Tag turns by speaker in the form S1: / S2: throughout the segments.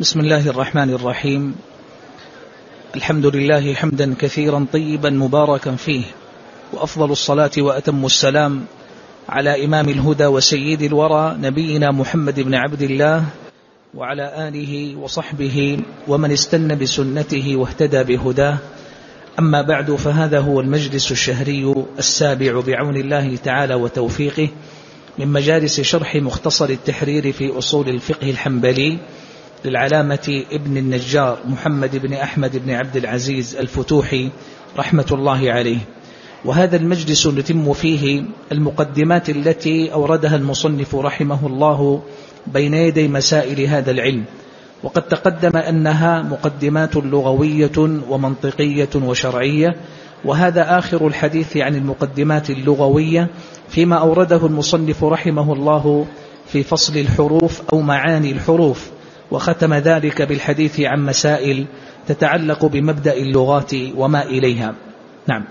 S1: بسم الله الرحمن الرحيم. الحمد لله حمدا كثيرا طيبا مباركا فيه وأفضل الصلاة وأتم السلام على إمام الهدى وسيد الورى نبينا محمد بن عبد الله وعلى آله وصحبه ومن استنى بسنته واهتدى بهداه. أما بعد فهذا هو المجلس الشهري السابع بعون الله تعالى وتوفيقه من مجالس شرح مختصر التحرير في أصول الفقه الحنبلي. للعلامة ابن النجار محمد بن أحمد بن عبد العزيز الفتوحي رحمة الله عليه. وهذا المجلس نتم فيه المقدمات التي أوردها المصنف رحمه الله بين يدي مسائل هذا العلم. وقد تقدم أنها مقدمات لغوية ومنطقية وشرعية وهذا آخر الحديث عن المقدمات اللغوية فيما أورده المصنف رحمه الله في فصل الحروف أو معاني الحروف. وختم ذلك بالحديث عن مسائل تتعلق بمبدأ اللغات وما إليها. نعم.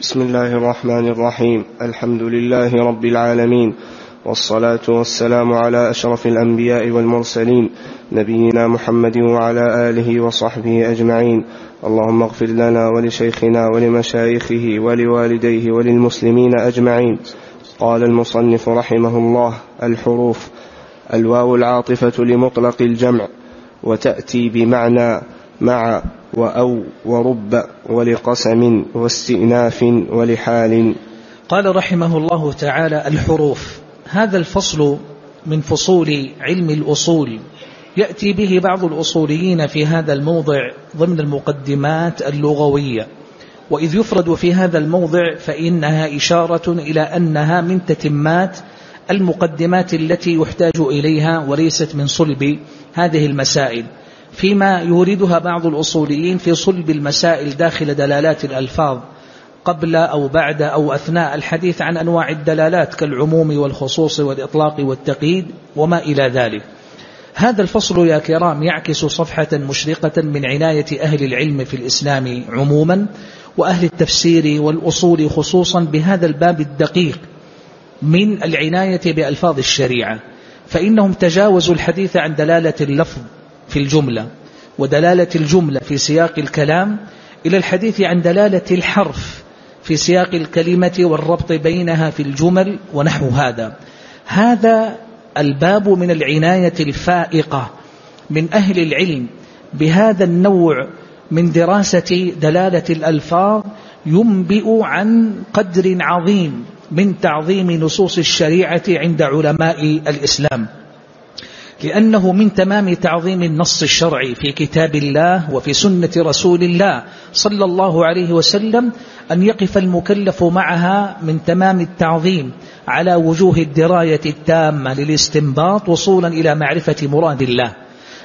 S2: بسم الله الرحمن الرحيم. الحمد لله رب العالمين والصلاة والسلام على أشرف الأنبياء والمرسلين نبينا محمد وعلى آله وصحبه أجمعين. اللهم اغفر لنا ولشيخنا ولمشايخه ولوالديه وللمسلمين أجمعين. قال المصنف رحمه الله الحروف الواو العاطفة لمطلق الجمع وتأتي بمعنى مع وأو ورب ولقسم واستئناف ولحال.
S1: قال رحمه الله تعالى الحروف. هذا الفصل من فصول علم الأصول. يأتي به بعض الأصوليين في هذا الموضع ضمن المقدمات اللغوية. وإذ يفرد في هذا الموضع فإنها إشارة إلى أنها من تتمات المقدمات التي يحتاج إليها وليست من صلب هذه المسائل فيما يوردها بعض الأصوليين في صلب المسائل داخل دلالات الألفاظ قبل أو بعد أو أثناء الحديث عن أنواع الدلالات كالعموم والخصوص والإطلاق والتقييد وما إلى ذلك. هذا الفصل يا كرام يعكس صفحة مشرقة من عناية أهل العلم في الإسلام عموما وأهل التفسير والأصول خصوصا بهذا الباب الدقيق من العناية بألفاظ الشريعة. فإنهم تجاوزوا الحديث عن دلالة اللفظ في الجملة ودلالة الجملة في سياق الكلام إلى الحديث عن دلالة الحرف في سياق الكلمة والربط بينها في الجمل ونحو هذا. هذا الباب من العناية الفائقة من أهل العلم بهذا النوع من دراسة دلالة الألفاظ ينبئ عن قدر عظيم من تعظيم نصوص الشريعة عند علماء الإسلام. لأنه من تمام تعظيم النص الشرعي في كتاب الله وفي سنة رسول الله صلى الله عليه وسلم أن يقف المكلف معها من تمام التعظيم على وجوه الدراية التامة للاستنباط وصولا إلى معرفة مراد الله.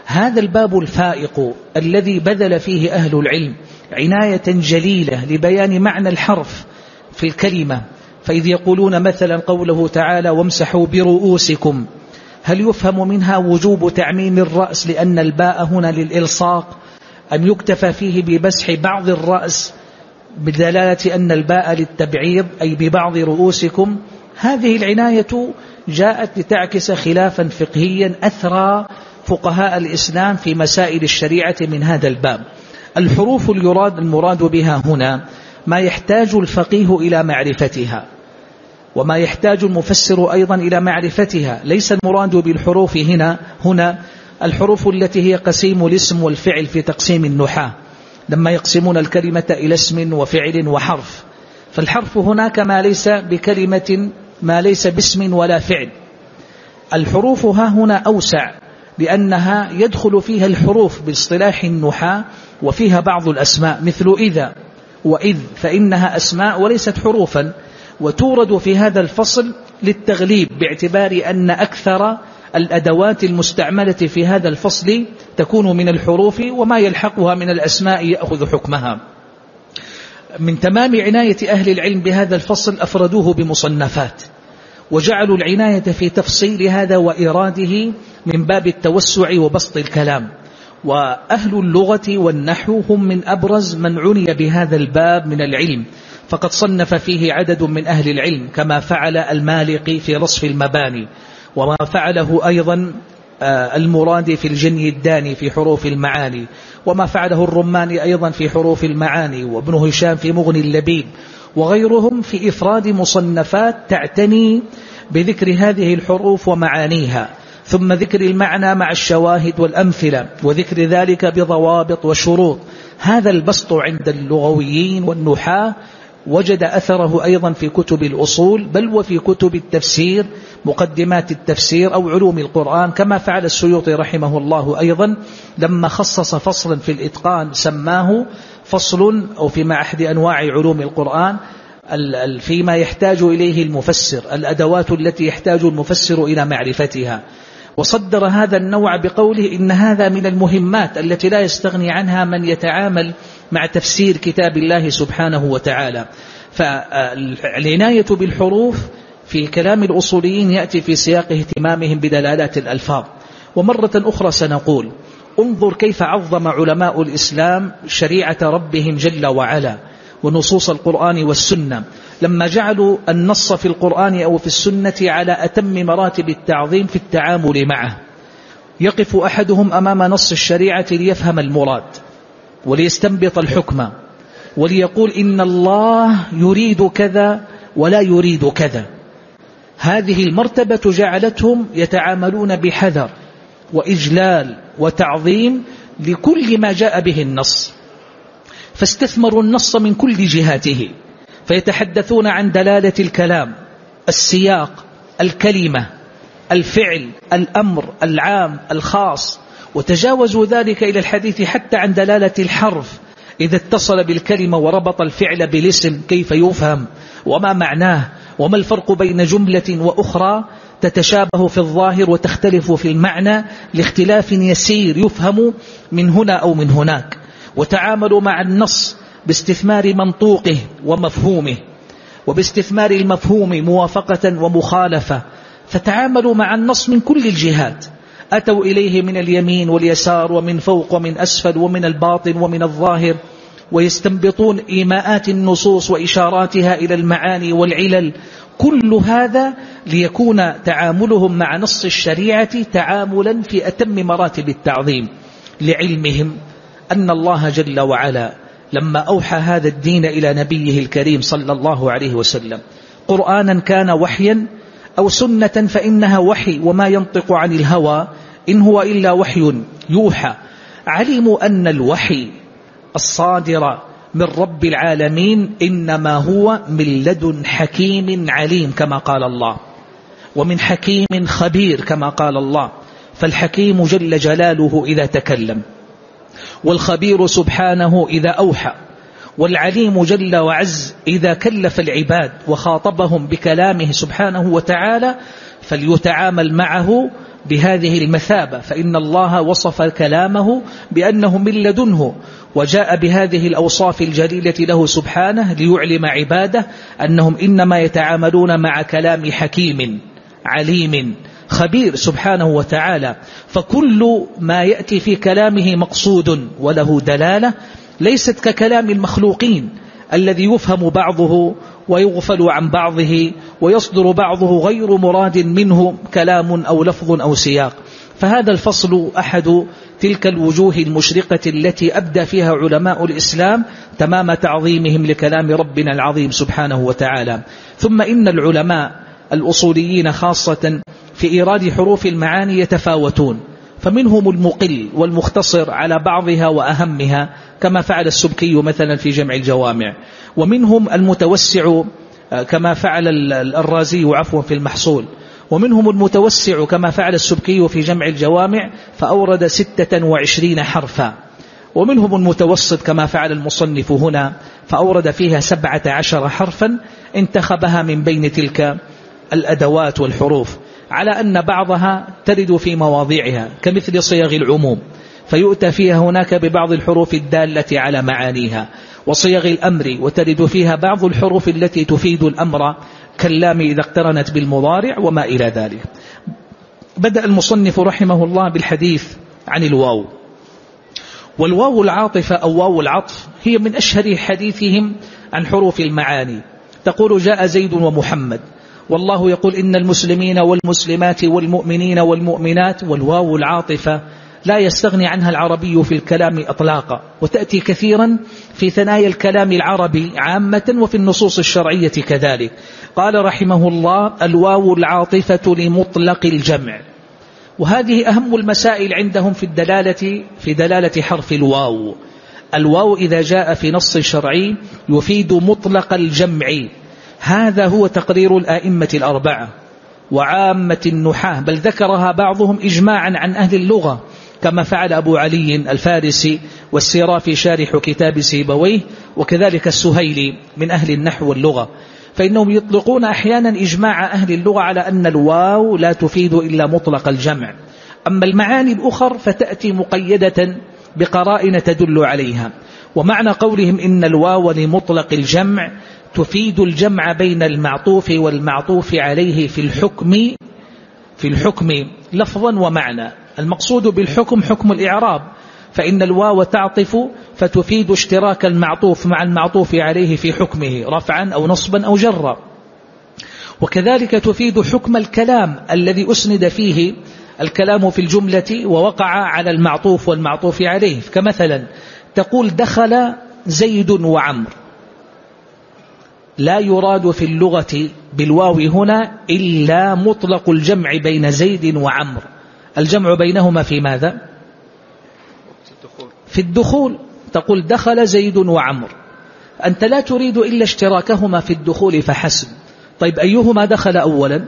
S1: هذا الباب الفائق الذي بذل فيه أهل العلم عناية جليلة لبيان معنى الحرف في الكلمة فإذ يقولون مثلا قوله تعالى وامسحوا برؤوسكم هل يفهم منها وجوب تعميم الرأس لأن الباء هنا للإلصاق؟ أن يكتفى فيه بمسح بعض الرأس بدلالة أن الباء للتبعيض أي ببعض رؤوسكم؟ هذه العناية جاءت لتعكس خلافا فقهيا أثرى فقهاء الإسلام في مسائل الشريعة من هذا الباب. الحروف اليراد المراد بها هنا ما يحتاج الفقيه إلى معرفتها وما يحتاج المفسر أيضا إلى معرفتها. ليس المراد بالحروف هنا هنا الحروف التي هي قسيم الاسم والفعل في تقسيم النحاة. لما يقسمون الكلمة إلى اسم وفعل وحرف فالحرف هناك ما ليس بكلمة ما ليس باسم ولا فعل. الحروف ها هنا أوسع لأنها يدخل فيها الحروف باصطلاح النحاة وفيها بعض الأسماء مثل إذا. وإذ فإنها أسماء وليست حروفا وتورد في هذا الفصل للتغليب باعتبار أن أكثر الأدوات المستعملة في هذا الفصل تكون من الحروف وما يلحقها من الأسماء يأخذ حكمها. من تمام عناية أهل العلم بهذا الفصل أفردوه بمصنفات وجعلوا العناية في تفصيل هذا وإراده من باب التوسع وبسط الكلام. وأهل اللغة والنحو هم من أبرز من عني بهذا الباب من العلم فقد صنف فيه عدد من أهل العلم كما فعل المالقي في رصف المباني وما فعله أيضا آه، المراد في الجني الداني في حروف المعاني وما فعله الرماني أيضا في حروف المعاني وابن هشام في مغني اللبيب وغيرهم في إفراد مصنفات تعتني بذكر هذه الحروف ومعانيها. ثم ذكر المعنى مع الشواهد والأمثلة وذكر ذلك بضوابط وشروط. هذا البسط عند اللغويين والنحاة وجد أثره أيضا في كتب الأصول بل وفي كتب التفسير مقدمات التفسير أو علوم القرآن كما فعل السيوطي رحمه الله أيضا لما خصص فصلا في الإتقان سماه فصل أو في أحد أنواع علوم القرآن فيما يحتاج إليه المفسر الأدوات التي يحتاج المفسر إلى معرفتها. وصدر هذا النوع بقوله إن هذا من المهمات التي لا يستغني عنها من يتعامل مع تفسير كتاب الله سبحانه وتعالى. فالعناية بالحروف في كلام الأصوليين يأتي في سياق اهتمامهم بدلالات الألفاظ. ومرة أخرى سنقول انظر كيف عظم علماء الإسلام شريعة ربهم جل وعلا ونصوص القرآن والسنة. لما جعلوا النص في القرآن أو في السنة على أتم مراتب التعظيم في التعامل معه. يقف أحدهم أمام نص الشريعة ليفهم المراد وليستنبط الحكم وليقول إن الله يريد كذا ولا يريد كذا. هذه المرتبة جعلتهم يتعاملون بحذر وإجلال وتعظيم لكل ما جاء به النص. فاستثمروا النص من كل جهاته. فيتحدثون عن دلالة الكلام السياق الكلمة الفعل الأمر العام الخاص. وتجاوزوا ذلك إلى الحديث حتى عن دلالة الحرف. إذا اتصل بالكلمة وربط الفعل بالاسم كيف يفهم؟ وما معناه؟ وما الفرق بين جملة وأخرى؟ تتشابه في الظاهر وتختلف في المعنى لاختلاف يسير يفهم من هنا أو من هناك. وتعاملوا مع النص باستثمار منطوقه ومفهومه وباستثمار المفهوم موافقة ومخالفة. فتعاملوا مع النص من كل الجهات. أتوا إليه من اليمين واليسار ومن فوق ومن أسفل ومن الباطن ومن الظاهر ويستنبطون إيماءات النصوص وإشاراتها إلى المعاني والعلل. كل هذا ليكون تعاملهم مع نص الشريعة تعاملا في أتم مراتب التعظيم لعلمهم أن الله جل وعلا لما أوحى هذا الدين إلى نبيه الكريم صلى الله عليه وسلم قرآنا كان وحيا أو سنة فإنها وحي وما ينطق عن الهوى إن هو إلا وحي يوحى. علموا أن الوحي الصادر من رب العالمين إنما هو من لدن حكيم عليم كما قال الله ومن حكيم خبير كما قال الله. فالحكيم جل جلاله إذا تكلم. والخبير سبحانه إذا أوحى والعليم جل وعز إذا كلف العباد وخاطبهم بكلامه سبحانه وتعالى فليتعامل معه بهذه المثابة فإن الله وصف كلامه بأنه من لدنه وجاء بهذه الأوصاف الجليلة له سبحانه ليعلم عباده أنهم إنما يتعاملون مع كلام حكيم عليم. خبير سبحانه وتعالى فكل ما يأتي في كلامه مقصود وله دلالة ليست ككلام المخلوقين الذي يفهم بعضه ويغفل عن بعضه ويصدر بعضه غير مراد منه كلام أو لفظ أو سياق. فهذا الفصل أحد تلك الوجوه المشرقة التي أبدى فيها علماء الإسلام تمام تعظيمهم لكلام ربنا العظيم سبحانه وتعالى. ثم إن العلماء الأصوليين خاصة في إيراد حروف المعاني يتفاوتون فمنهم المقل والمختصر على بعضها وأهمها كما فعل السبكي مثلا في جمع الجوامع. ومنهم المتوسع آه، كما فعل الرازي عفوا في المحصول. ومنهم المتوسع كما فعل السبكي في جمع الجوامع فأورد ستة وعشرين حرفا. ومنهم المتوسط كما فعل المصنف هنا فأورد فيها سبعة عشر حرفا انتخبها من بين تلك الأدوات والحروف. على أن بعضها ترد في مواضيعها كمثل صيغ العموم فيؤتى فيها هناك ببعض الحروف الدالة على معانيها وصيغ الأمر وترد فيها بعض الحروف التي تفيد الأمر كاللام إذا اقترنت بالمضارع وما إلى ذلك. بدأ المصنف رحمه الله بالحديث عن الواو. والواو العاطفة أو واو العطف هي من أشهر حديثهم عن حروف المعاني. تقول جاء زيد ومحمد والله يقول إن المسلمين والمسلمات والمؤمنين والمؤمنات والواو العاطفة لا يستغني عنها العربي في الكلام أطلاقا وتأتي كثيرا في ثنايا الكلام العربي عامة وفي النصوص الشرعية كذلك. قال رحمه الله الواو العاطفة لمطلق الجمع. وهذه أهم المسائل عندهم في الدلالة في دلالة حرف الواو. الواو إذا جاء في نص شرعي يفيد مطلق الجمع. هذا هو تقرير الآئمة الأربعة وعامة النحاة بل ذكرها بعضهم إجماعا عن أهل اللغة كما فعل أبو علي الفارسي والسيرافي شارح كتاب سيبويه وكذلك السهيلي من أهل النحو واللغة. فإنهم يطلقون أحيانا إجماع أهل اللغة على أن الواو لا تفيد إلا مطلق الجمع. أما المعاني الأخر فتأتي مقيدة بقرائن تدل عليها. ومعنى قولهم إن الواو لمطلق الجمع تفيد الجمع بين المعطوف والمعطوف عليه في الحكم في الحكم لفظا ومعنى. المقصود بالحكم حكم الإعراب فإن الواو تعطف فتفيد اشتراك المعطوف مع المعطوف عليه في حكمه رفعا أو نصبا أو جرا. وكذلك تفيد حكم الكلام الذي أسند فيه. الكلام في الجملة ووقع على المعطوف والمعطوف عليه. كمثلا تقول دخل زيد وعمر لا يراد في اللغة بالواو هنا إلا مطلق الجمع بين زيد وعمر الجمع بينهما في ماذا؟ في الدخول. تقول دخل زيد وعمر أنت لا تريد إلا اشتراكهما في الدخول فحسب. طيب أيهما دخل أولا؟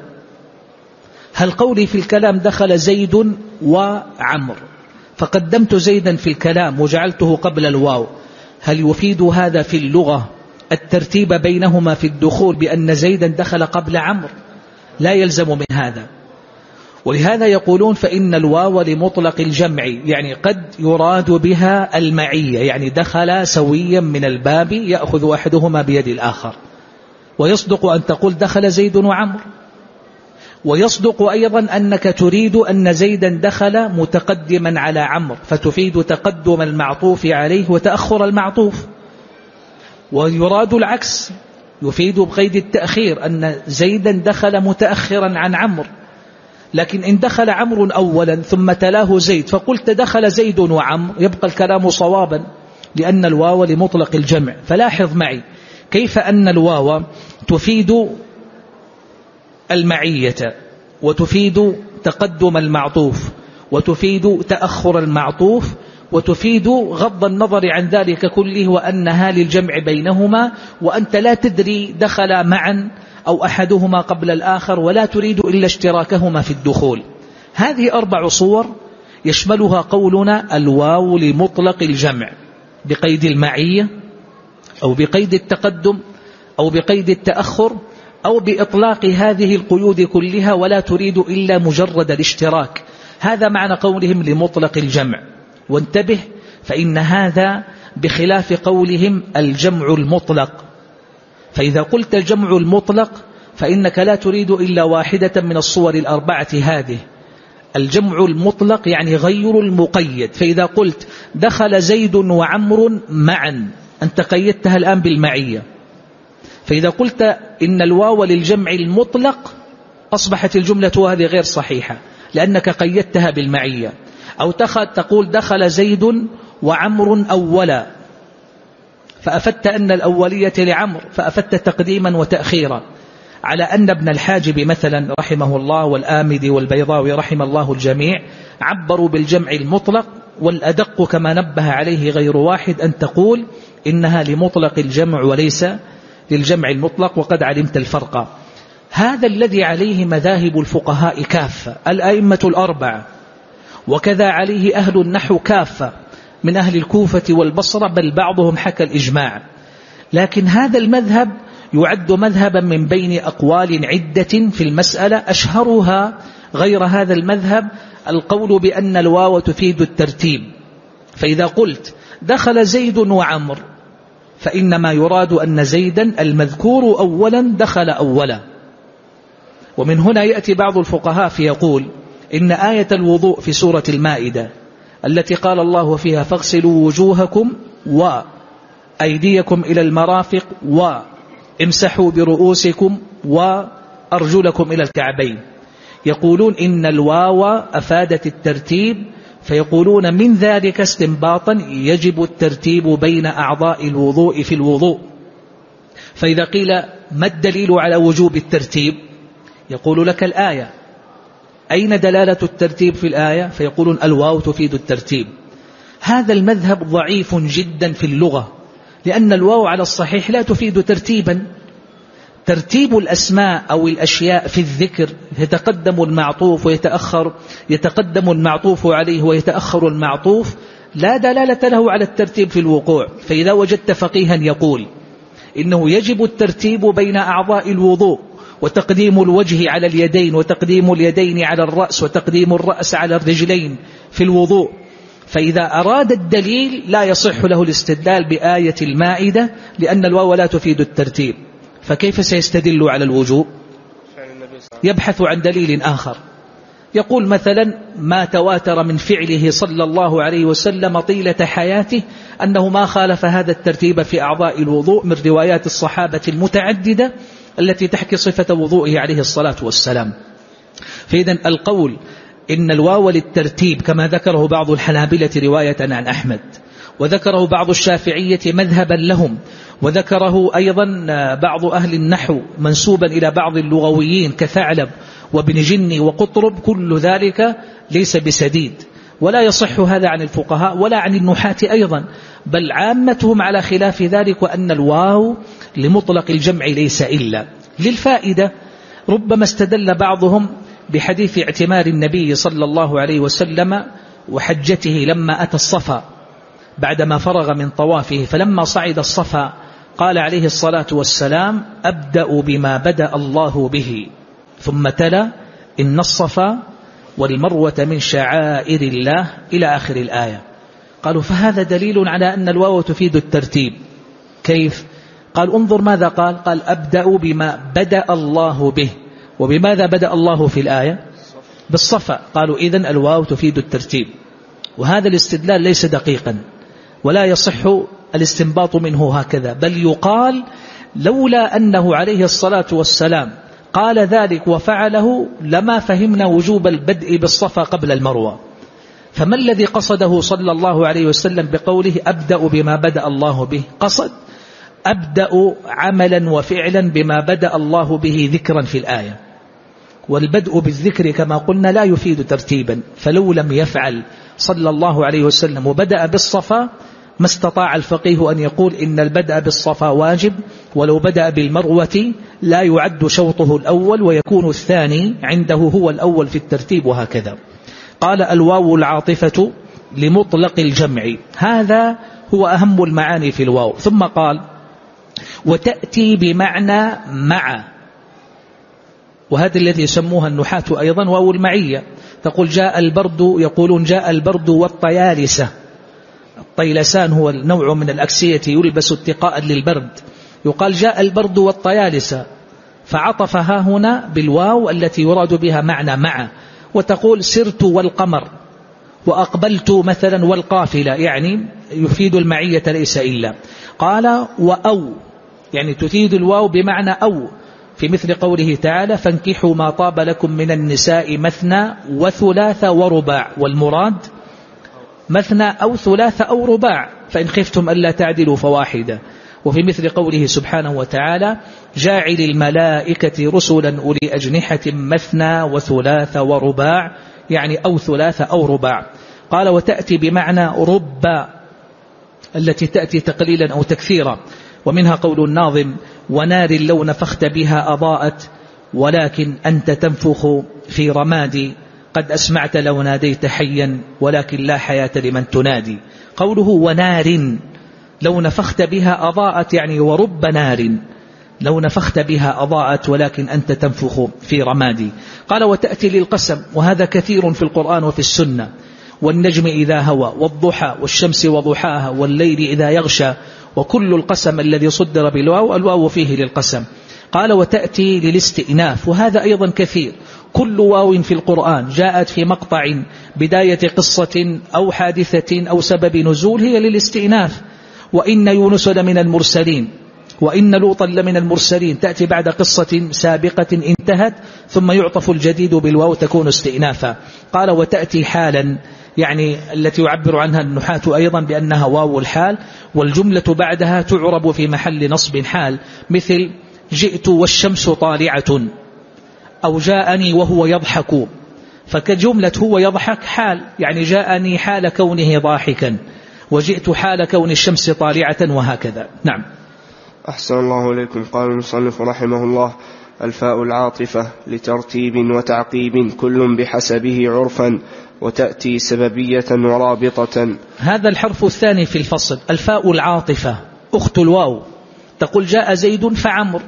S1: هل قولي في الكلام دخل زيد وعمر فقدمت زيدا في الكلام وجعلته قبل الواو. هل يفيد هذا في اللغة؟ الترتيب بينهما في الدخول بأن زيدا دخل قبل عمر لا يلزم من هذا. ولهذا يقولون فإن الواو لمطلق الجمع يعني قد يراد بها المعية يعني دخل سويا من الباب يأخذ أحدهما بيد الآخر. ويصدق أن تقول دخل زيد وعمر ويصدق أيضا أنك تريد أن زيدا دخل متقدما على عمر فتفيد تقدم المعطوف عليه وتأخر المعطوف. ويراد العكس. يفيد بقيد التأخير أن زيدا دخل متأخرا عن عمر لكن إن دخل عمرو أولا ثم تلاه زيد فقلت دخل زيد وعمر يبقى الكلام صوابا لأن الواو لمطلق الجمع. فلاحظ معي كيف أن الواو تفيد المعية وتفيد تقدم المعطوف وتفيد تأخر المعطوف وتفيد غض النظر عن ذلك كله وأنها للجمع بينهما وأنت لا تدري دخل معا أو أحدهما قبل الآخر ولا تريد إلا اشتراكهما في الدخول. هذه أربع صور يشملها قولنا الواو لمطلق الجمع بقيد المعية أو بقيد التقدم أو بقيد التأخر أو بإطلاق هذه القيود كلها ولا تريد إلا مجرد الاشتراك. هذا معنى قولهم لمطلق الجمع. وانتبه فإن هذا بخلاف قولهم الجمع المطلق. فإذا قلت الجمع المطلق فإنك لا تريد إلا واحدة من الصور الأربعة هذه. الجمع المطلق يعني غير المقيد. فإذا قلت دخل زيد وعمر معا أنت قيدتها الآن بالمعية. فإذا قلت إن الواو للجمع المطلق أصبحت الجملة هذه غير صحيحة لأنك قيدتها بالمعية. أو تقول دخل زيد وعمر أولا فأفدت أن الأولية لعمر فأفدت تقديما وتأخيرا. على أن ابن الحاجب مثلا رحمه الله والآمدي والبيضاوي رحم الله الجميع عبروا بالجمع المطلق والأدق كما نبه عليه غير واحد أن تقول إنها لمطلق الجمع وليس للجمع المطلق وقد علمت الفرق. هذا الذي عليه مذاهب الفقهاء كافة الأئمة الأربعة. وكذا عليه أهل النحو كافة من أهل الكوفة والبصرة بل بعضهم حكى الإجماع. لكن هذا المذهب يعد مذهبا من بين أقوال عدة في المسألة أشهرها غير هذا المذهب القول بأن الواو تفيد الترتيب. فإذا قلت دخل زيد وعمر فإنما يراد أن زيدا المذكور أولا دخل أولا. ومن هنا يأتي بعض الفقهاء فيقول إن آية الوضوء في سورة المائدة التي قال الله فيها فاغسلوا وجوهكم وأيديكم إلى المرافق وامسحوا برؤوسكم أرجلكم إلى الكعبين. يقولون إن الواو أفادت الترتيب فيقولون من ذلك استنباطا يجب الترتيب بين أعضاء الوضوء في الوضوء. فإذا قيل ما الدليل على وجوب الترتيب؟ يقول لك الآية أين دلالة الترتيب في الآية؟ فيقولون الواو تفيد الترتيب. هذا المذهب ضعيف جدا في اللغة لأن الواو على الصحيح لا تفيد ترتيبا. ترتيب الأسماء أو الأشياء في الذكر يتقدم المعطوف ويتأخر يتقدم المعطوف عليه ويتأخر المعطوف لا دلالة له على الترتيب في الوقوع. فإذا وجدت فقيها يقول إنه يجب الترتيب بين أعضاء الوضوء. وتقديم الوجه على اليدين وتقديم اليدين على الرأس وتقديم الرأس على الرجلين في الوضوء. فإذا أراد الدليل لا يصح له الاستدلال بآية المائدة لأن الواو لا تفيد الترتيب. فكيف سيستدل على الوجوب؟ يبحث عن دليل آخر. يقول مثلا ما تواتر من فعله صلى الله عليه وسلم طيلة حياته أنه ما خالف هذا الترتيب في أعضاء الوضوء من روايات الصحابة المتعددة التي تحكي صفة وضوئه عليه الصلاة والسلام. فإذا القول إن الواو للترتيب كما ذكره بعض الحنابلة رواية عن أحمد وذكره بعض الشافعية مذهبا لهم وذكره أيضا بعض أهل النحو منسوبا إلى بعض اللغويين كثعلب وابن جني وقطرب كل ذلك ليس بسديد. ولا يصح هذا عن الفقهاء ولا عن النحاة أيضا بل عامتهم على خلاف ذلك وأن الواو لمطلق الجمع ليس إلا. للفائدة ربما استدل بعضهم بحديث اعتمار النبي صلى الله عليه وسلم وحجته لما أتى الصفا بعدما فرغ من طوافه. فلما صعد الصفا قال عليه الصلاة والسلام أبدأ بما بدأ الله به. ثم تلا إن الصفا والمروة من شعائر الله إلى آخر الآية. قالوا فهذا دليل على أن الواو تفيد الترتيب. كيف؟ قال انظر ماذا قال؟ قال أبدأ بما بدأ الله به. وبماذا بدأ الله في الآية؟ بالصفا. قالوا إذن الواو تفيد الترتيب. وهذا الاستدلال ليس دقيقا. ولا يصح الاستنباط منه هكذا. بل يقال لولا أنه عليه الصلاة والسلام قال ذلك وفعله لما فهمنا وجوب البدء بالصفا قبل المروة. فما الذي قصده صلى الله عليه وسلم بقوله أبدأ بما بدأ الله به؟ قصد أبدأ عملا وفعلا بما بدأ الله به ذكرا في الآية. والبدء بالذكر كما قلنا لا يفيد ترتيبا فلو لم يفعل صلى الله عليه وسلم وبدأ بالصفا ما استطاع الفقيه أن يقول إن البدء بالصفا واجب ولو بدأ بالمروة لا يعد شوطه الأول ويكون الثاني عنده هو الأول في الترتيب وهكذا. قال الواو العاطفة لمطلق الجمع. هذا هو أهم المعاني في الواو. ثم قال وتأتي بمعنى مع. وهذا الذي يسموها النحاة أيضا واو المعية. تقول جاء البرد يقولون جاء البرد والطيالسة. الطيلسان هو نوع من الأكسية يلبس اتقاء للبرد. يقال جاء البرد والطيالسة. فعطفها هنا بالواو التي يراد بها معنى مع. وتقول سرت والقمر. وأقبلت مثلا والقافلة يعني يفيد المعية ليس إلا. قال وأو يعني تفيد الواو بمعنى أو. في مثل قوله تعالى فانكحوا ما طاب لكم من النساء مثنى وثلاث ورباع والمراد مثنى أو ثلاث أو رباع فإن خفتم ألا تعدلوا فواحدة. وفي مثل قوله سبحانه وتعالى جاعل الملائكة رسلا أولي أجنحة مثنى وثلاث ورباع يعني أو ثلاث أو رباع. قال وتأتي بمعنى رب التي تأتي تقليلا أو تكثيرا ومنها قول الناظم ونار لو نفخت بها أضاءت ولكن أنت تنفخ في رمادي. قد أسمعت لو ناديت حيا ولكن لا حياة لمن تنادي. قوله ونار لو نفخت بها أضاءت يعني ورب نار. لو نفخت بها أضاءت ولكن أنت تنفخ في رمادي. قال وتأتي للقسم وهذا كثير في القرآن وفي السنة. والنجم إذا هوى والضحى والشمس وضحاها والليل إذا يغشى وكل القسم الذي صدر بالواو الواو فيه للقسم. قال وتأتي للاستئناف وهذا أيضا كثير. كل واو في القرآن جاءت في مقطع بداية قصة أو حادثة أو سبب نزول هي للاستئناف. وإن يونس لمن المرسلين وإن لوطا لمن المرسلين. تأتي بعد قصة سابقة انتهت ثم يعطف الجديد بالواو تكون استئنافا. قال وتأتي حالا يعني التي يعبر عنها النحاة أيضا بأنها واو الحال والجملة بعدها تعرب في محل نصب حال مثل جئت والشمس طالعة أو جاءني وهو يضحك. فكجملة هو يضحك حال يعني جاءني حال كونه ضاحكا وجئت حال كون الشمس طالعة وهكذا. نعم.
S2: أحسن الله إليكم. قال المصنف رحمه الله الفاء العاطفة لترتيب وتعقيب كل بحسبه عرفا. وتأتي سببية ورابطة
S1: هذا الحرف الثاني في الفصل الفاء العاطفة أخت الواو. تقول جاء زيد فعمر.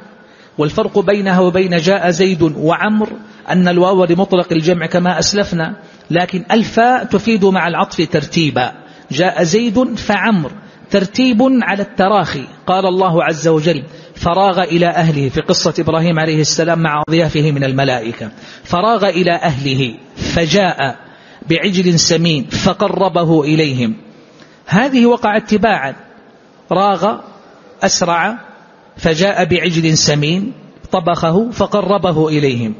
S1: والفرق بينها وبين جاء زيد وعمر أن الواو لمطلق الجمع كما أسلفنا لكن الفاء تفيد مع العطف ترتيبا. جاء زيد فعمر ترتيب على التراخي. قال الله عز وجل فراغ إلى أهله في قصة إبراهيم عليه السلام مع ضيافه من الملائكة. فراغ إلى أهله فجاء. بعجل سمين فقربه إليهم. هذه وقع اتباعا راغ أسرع فجاء بعجل سمين طبخه فقربه إليهم.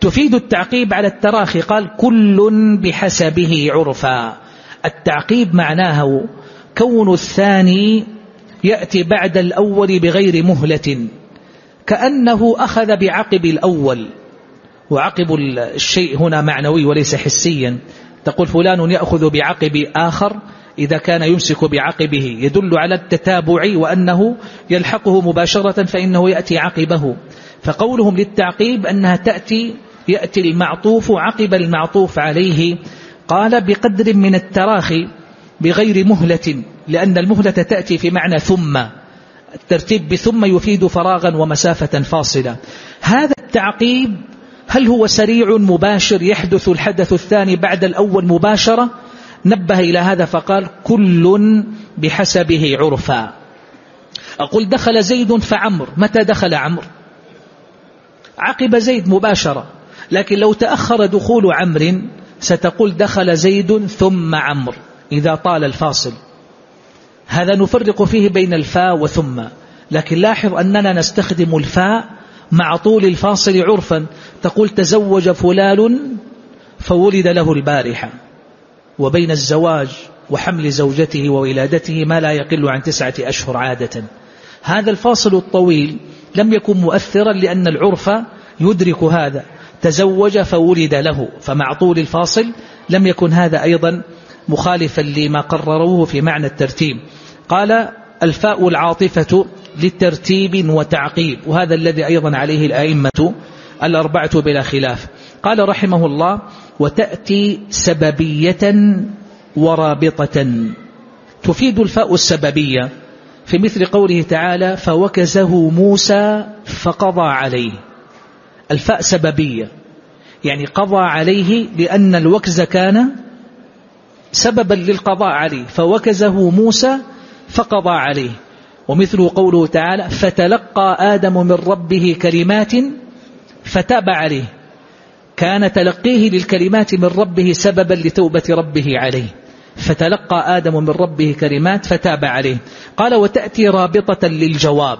S1: تفيد التعقيب على التراخي قال كل بحسبه عرفا. التعقيب معناه كون الثاني يأتي بعد الأول بغير مهلة كأنه أخذ بعقب الأول. وعقب الشيء هنا معنوي وليس حسيا. تقول فلان يأخذ بعقب آخر إذا كان يمسك بعقبه. يدل على التتابع وأنه يلحقه مباشرة فإنه يأتي عقبه. فقولهم للتعقيب أنها تأتي يأتي المعطوف عقب المعطوف عليه. قال بقدر من التراخي بغير مهلة لأن المهلة تأتي في معنى ثم. الترتيب بثم يفيد فراغا ومسافة فاصلة. هذا التعقيب هل هو سريع مباشر يحدث الحدث الثاني بعد الأول مباشرة؟ نبه إلى هذا فقال كل بحسبه عرفا. أقول دخل زيد فعمر. متى دخل عمر؟ عقب زيد مباشرة. لكن لو تأخر دخول عمر ستقول دخل زيد ثم عمر. إذا طال الفاصل. هذا نفرق فيه بين الفاء وثم. لكن لاحظ أننا نستخدم الفاء مع طول الفاصل عرفا. تقول تزوج فلان فولد له البارحة وبين الزواج وحمل زوجته وولادته ما لا يقل عن تسعة أشهر عادة. هذا الفاصل الطويل لم يكن مؤثرا لأن العرف يدرك هذا. تزوج فولد له فمع طول الفاصل لم يكن هذا أيضا مخالفا لما قرروه في معنى الترتيب. قال الفاء العاطفة للترتيب وتعقيب وهذا الذي أيضا عليه الآئمة الأربعة بلا خلاف. قال رحمه الله وتأتي سببية ورابطة. تفيد الفاء السببية في مثل قوله تعالى فوكزه موسى فقضى عليه. الفاء سببية يعني قضى عليه لأن الوكز كان سببا للقضاء عليه. فوكزه موسى فقضى عليه. ومثل قوله تعالى فتلقى آدم من ربه كلمات فتاب عليه. كان تلقيه للكلمات من ربه سببا لتوبة ربه عليه. فتلقى آدم من ربه كلمات فتاب عليه. قال وتأتي رابطة للجواب.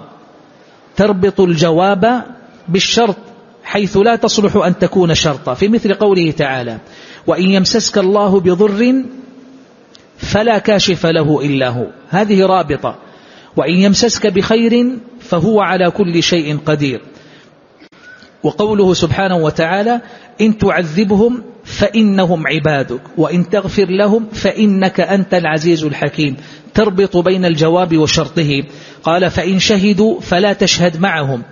S1: تربط الجواب بالشرط حيث لا تصلح أن تكون شرطا في مثل قوله تعالى وإن يمسسك الله بضر فلا كاشف له إلا هو. هذه رابطة. وإن يمسسك بخير فهو على كل شيء قدير. وقوله سبحانه وتعالى إن تعذبهم فإنهم عبادك وإن تغفر لهم فإنك أنت العزيز الحكيم تربط بين الجواب وشرطه. قال فإن شهدوا فلا تشهد معهم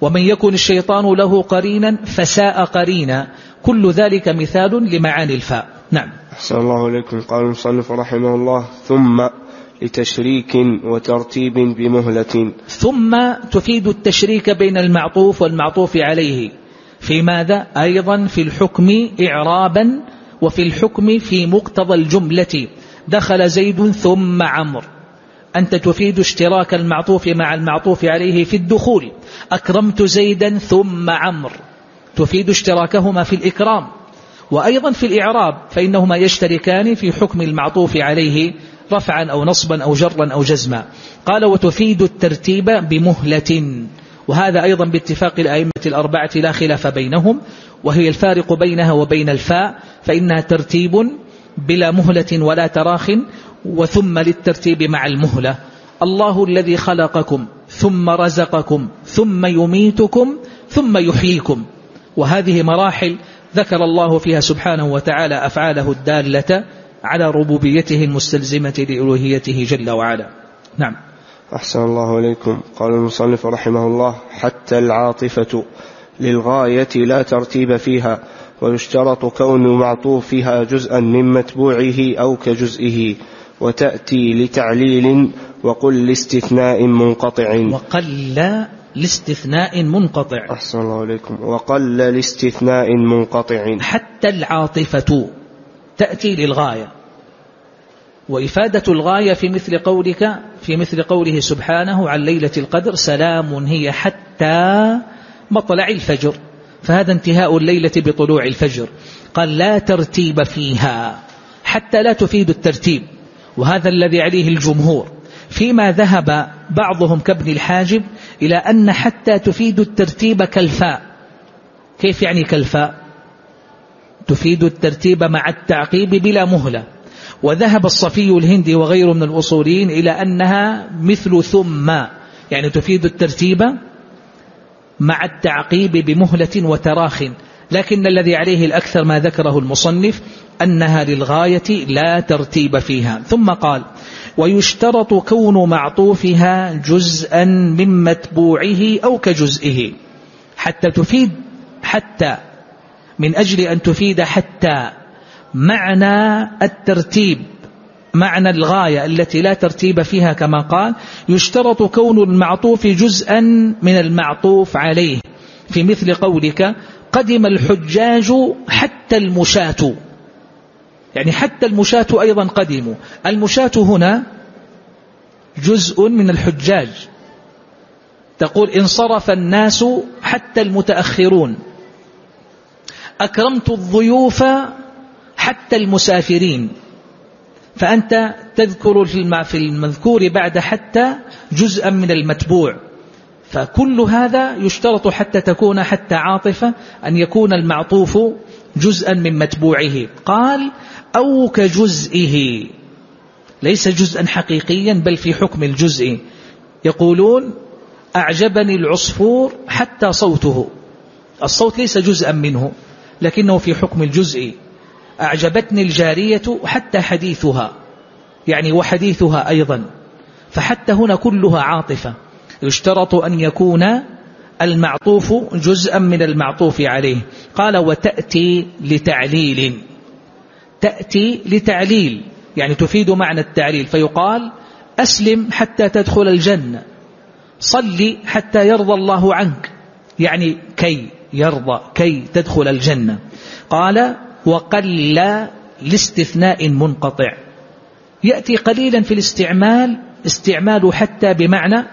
S1: ومن يكن الشيطان له قرينا فساء قرينا. كل ذلك مثال لمعاني الفاء. نعم.
S2: أحسن الله إليكم. قال المصنف رحمه الله ثم لتشريك وترتيب بمهلة.
S1: ثم تفيد التشريك بين المعطوف والمعطوف عليه. في ماذا؟ أيضا في الحكم إعرابا وفي الحكم في مقتضى الجملة. دخل زيد ثم عمر أنت تفيد اشتراك المعطوف مع المعطوف عليه في الدخول. أكرمت زيدا ثم عمر تفيد اشتراكهما في الإكرام. وأيضا في الإعراب فإنهما يشتركان في حكم المعطوف عليه. رفعا أو نصبا أو جرا أو جزما. قال وتفيد الترتيب بمهلة. وهذا أيضا باتفاق الأئمة الأربعة لا خلاف بينهم وهي الفارق بينها وبين الفاء فإنها ترتيب بلا مهلة ولا تراخ وثم للترتيب مع المهلة. الله الذي خلقكم ثم رزقكم ثم يميتكم ثم يحييكم. وهذه مراحل ذكر الله فيها سبحانه وتعالى أفعاله الدالة على ربوبيته المستلزمة لألوهيته جل وعلا. نعم.
S2: أحسن الله إليكم. قال المصنف رحمه الله حتى العاطفة للغاية لا ترتيب فيها ويشترط كون معطوفها جزءا من متبوعه أو كجزئه وتأتي لتعليل وقل لاستثناء منقطع.
S1: وقل لاستثناء منقطع.
S2: أحسن الله إليكم. وقل لاستثناء منقطع.
S1: حتى العاطفة تأتي للغاية. وإفادة الغاية في مثل قولك في مثل قوله سبحانه عن ليلة القدر سلام هي حتى مطلع الفجر. فهذا انتهاء الليلة بطلوع الفجر. قال لا ترتيب فيها حتى لا تفيد الترتيب. وهذا الذي عليه الجمهور. فيما ذهب بعضهم كابن الحاجب إلى أن حتى تفيد الترتيب كالفاء. كيف يعني كالفاء؟ تفيد الترتيب مع التعقيب بلا مهلة. وذهب الصفي الهندي وغيره من الأصوليين إلى أنها مثل ثم يعني تفيد الترتيب مع التعقيب بمهلة وتراخ. لكن الذي عليه الأكثر ما ذكره المصنف أنها للغاية لا ترتيب فيها. ثم قال ويشترط كون معطوفها جزءا من متبوعه أو كجزئه حتى تفيد حتى من أجل أن تفيد حتى معنى الترتيب معنى الغاية التي لا ترتيب فيها كما قال يشترط كون المعطوف جزءا من المعطوف عليه. في مثل قولك قدم الحجاج حتى المشاة. يعني حتى المشاة أيضا قدموا. المشاة هنا جزء من الحجاج. تقول انصرف الناس حتى المتأخرون. أكرمت الضيوف حتى المسافرين فأنت تذكر في المذكور بعد حتى جزءا من المتبوع. فكل هذا يشترط حتى تكون حتى عاطفة أن يكون المعطوف جزءا من متبوعه. قال أو كجزئه. ليس جزءا حقيقيا بل في حكم الجزء. يقولون أعجبني العصفور حتى صوته. الصوت ليس جزءا منه لكنه في حكم الجزء. أعجبتني الجارية حتى حديثها يعني وحديثها أيضا فحتى هنا كلها عاطفة يشترط أن يكون المعطوف جزءا من المعطوف عليه. قال وتأتي لتعليل. تأتي لتعليل يعني تفيد معنى التعليل فيقال أسلم حتى تدخل الجنة صلي حتى يرضى الله عنك. يعني كي يرضى كي تدخل الجنة. قال وقل لاستثناء منقطع. يأتي قليلا في الاستعمال استعمال حتى بمعنى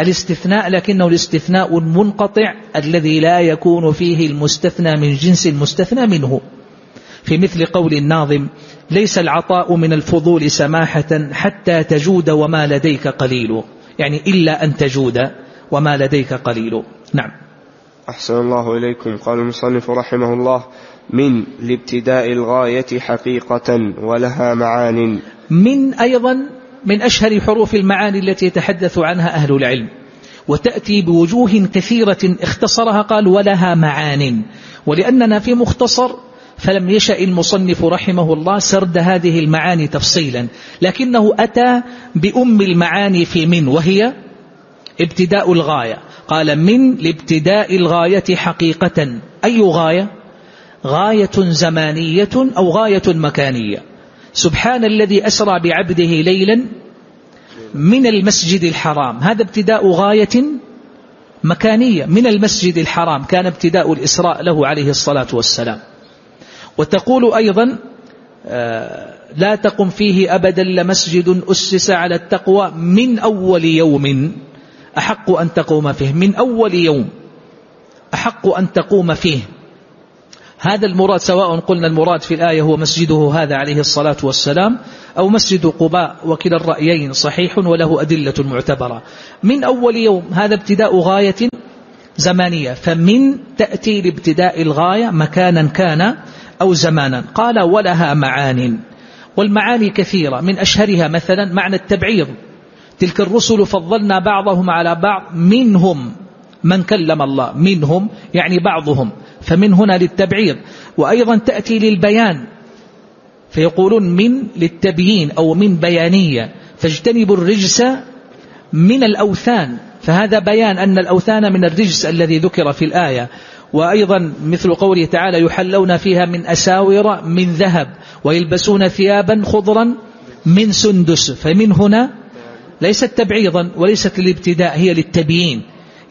S1: الاستثناء لكنه الاستثناء المنقطع الذي لا يكون فيه المستثنى من جنس المستثنى منه. في مثل قول الناظم ليس العطاء من الفضول سماحة حتى تجود وما لديك قليل. يعني إلا أن تجود وما لديك قليل. نعم.
S2: أحسن الله إليكم. قال المصنف رحمه الله من لابتداء الغاية حقيقة ولها معان.
S1: من أيضا من أشهر حروف المعاني التي يتحدث عنها أهل العلم وتأتي بوجوه كثيرة اختصرها قال ولها معان. ولأننا في مختصر فلم يشأ المصنف رحمه الله سرد هذه المعاني تفصيلا لكنه أتى بأم المعاني في من وهي ابتداء الغاية. قال من لابتداء الغاية حقيقة. أي غاية؟ غاية زمانية أو غاية مكانية. سبحان الذي أسرى بعبده ليلا من المسجد الحرام. هذا ابتداء غاية مكانية من المسجد الحرام. كان ابتداء الإسراء له عليه الصلاة والسلام. وتقول أيضا آه، لا تقم فيه أبدا لمسجد أسس على التقوى من أول يوم. أحق أن تقوم فيه. من أول يوم. أحق أن تقوم فيه. هذا المراد سواء قلنا المراد في الآية هو مسجده هذا عليه الصلاة والسلام أو مسجد قباء وكلا الرأيين صحيح وله أدلة معتبرة. من أول يوم هذا ابتداء غاية زمانية فمن تأتي لابتداء الغاية مكانا كان أو زمانا. قال ولها معان والمعاني كثيرة من أشهرها مثلا معنى التبعيض. تلك الرسل فضلنا بعضهم على بعض منهم من كلم الله منهم يعني بعضهم فمن هنا للتبعيض. وأيضا تأتي للبيان فيقولون من للتبيين أو من بيانية. فاجتنبوا الرجس من الأوثان فهذا بيان أن الأوثان من الرجس الذي ذكر في الآية. وأيضا مثل قوله تعالى يحلون فيها من أساور من ذهب ويلبسون ثيابا خضرا من سندس. فمن هنا ليست تبعيضا وليست للابتداء هي للتبيين.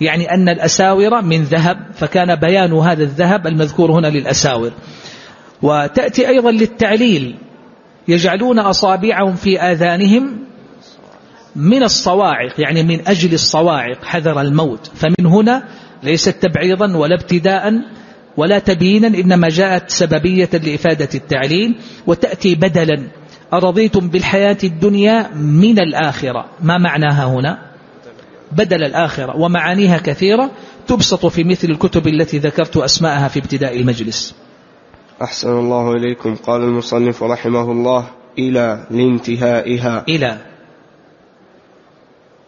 S1: يعني أن الأساور من ذهب فكان بيان هذا الذهب المذكور هنا للأساور. وتأتي أيضا للتعليل. يجعلون أصابعهم في آذانهم من الصواعق يعني من أجل الصواعق حذر الموت. فمن هنا ليست تبعيضا ولا ابتداء ولا تبيينا إنما جاءت سببية لإفادة التعليل. وتأتي بدلا. أرضيتم بالحياة الدنيا من الآخرة. ما معناها هنا؟ بدل الآخرة ومعانيها كثيرة تبسط في مثل الكتب التي ذكرت أسماءها في ابتداء المجلس.
S2: أحسن الله إليكم. قال المصنف رحمه الله إلى لانتهائها.
S1: إلى.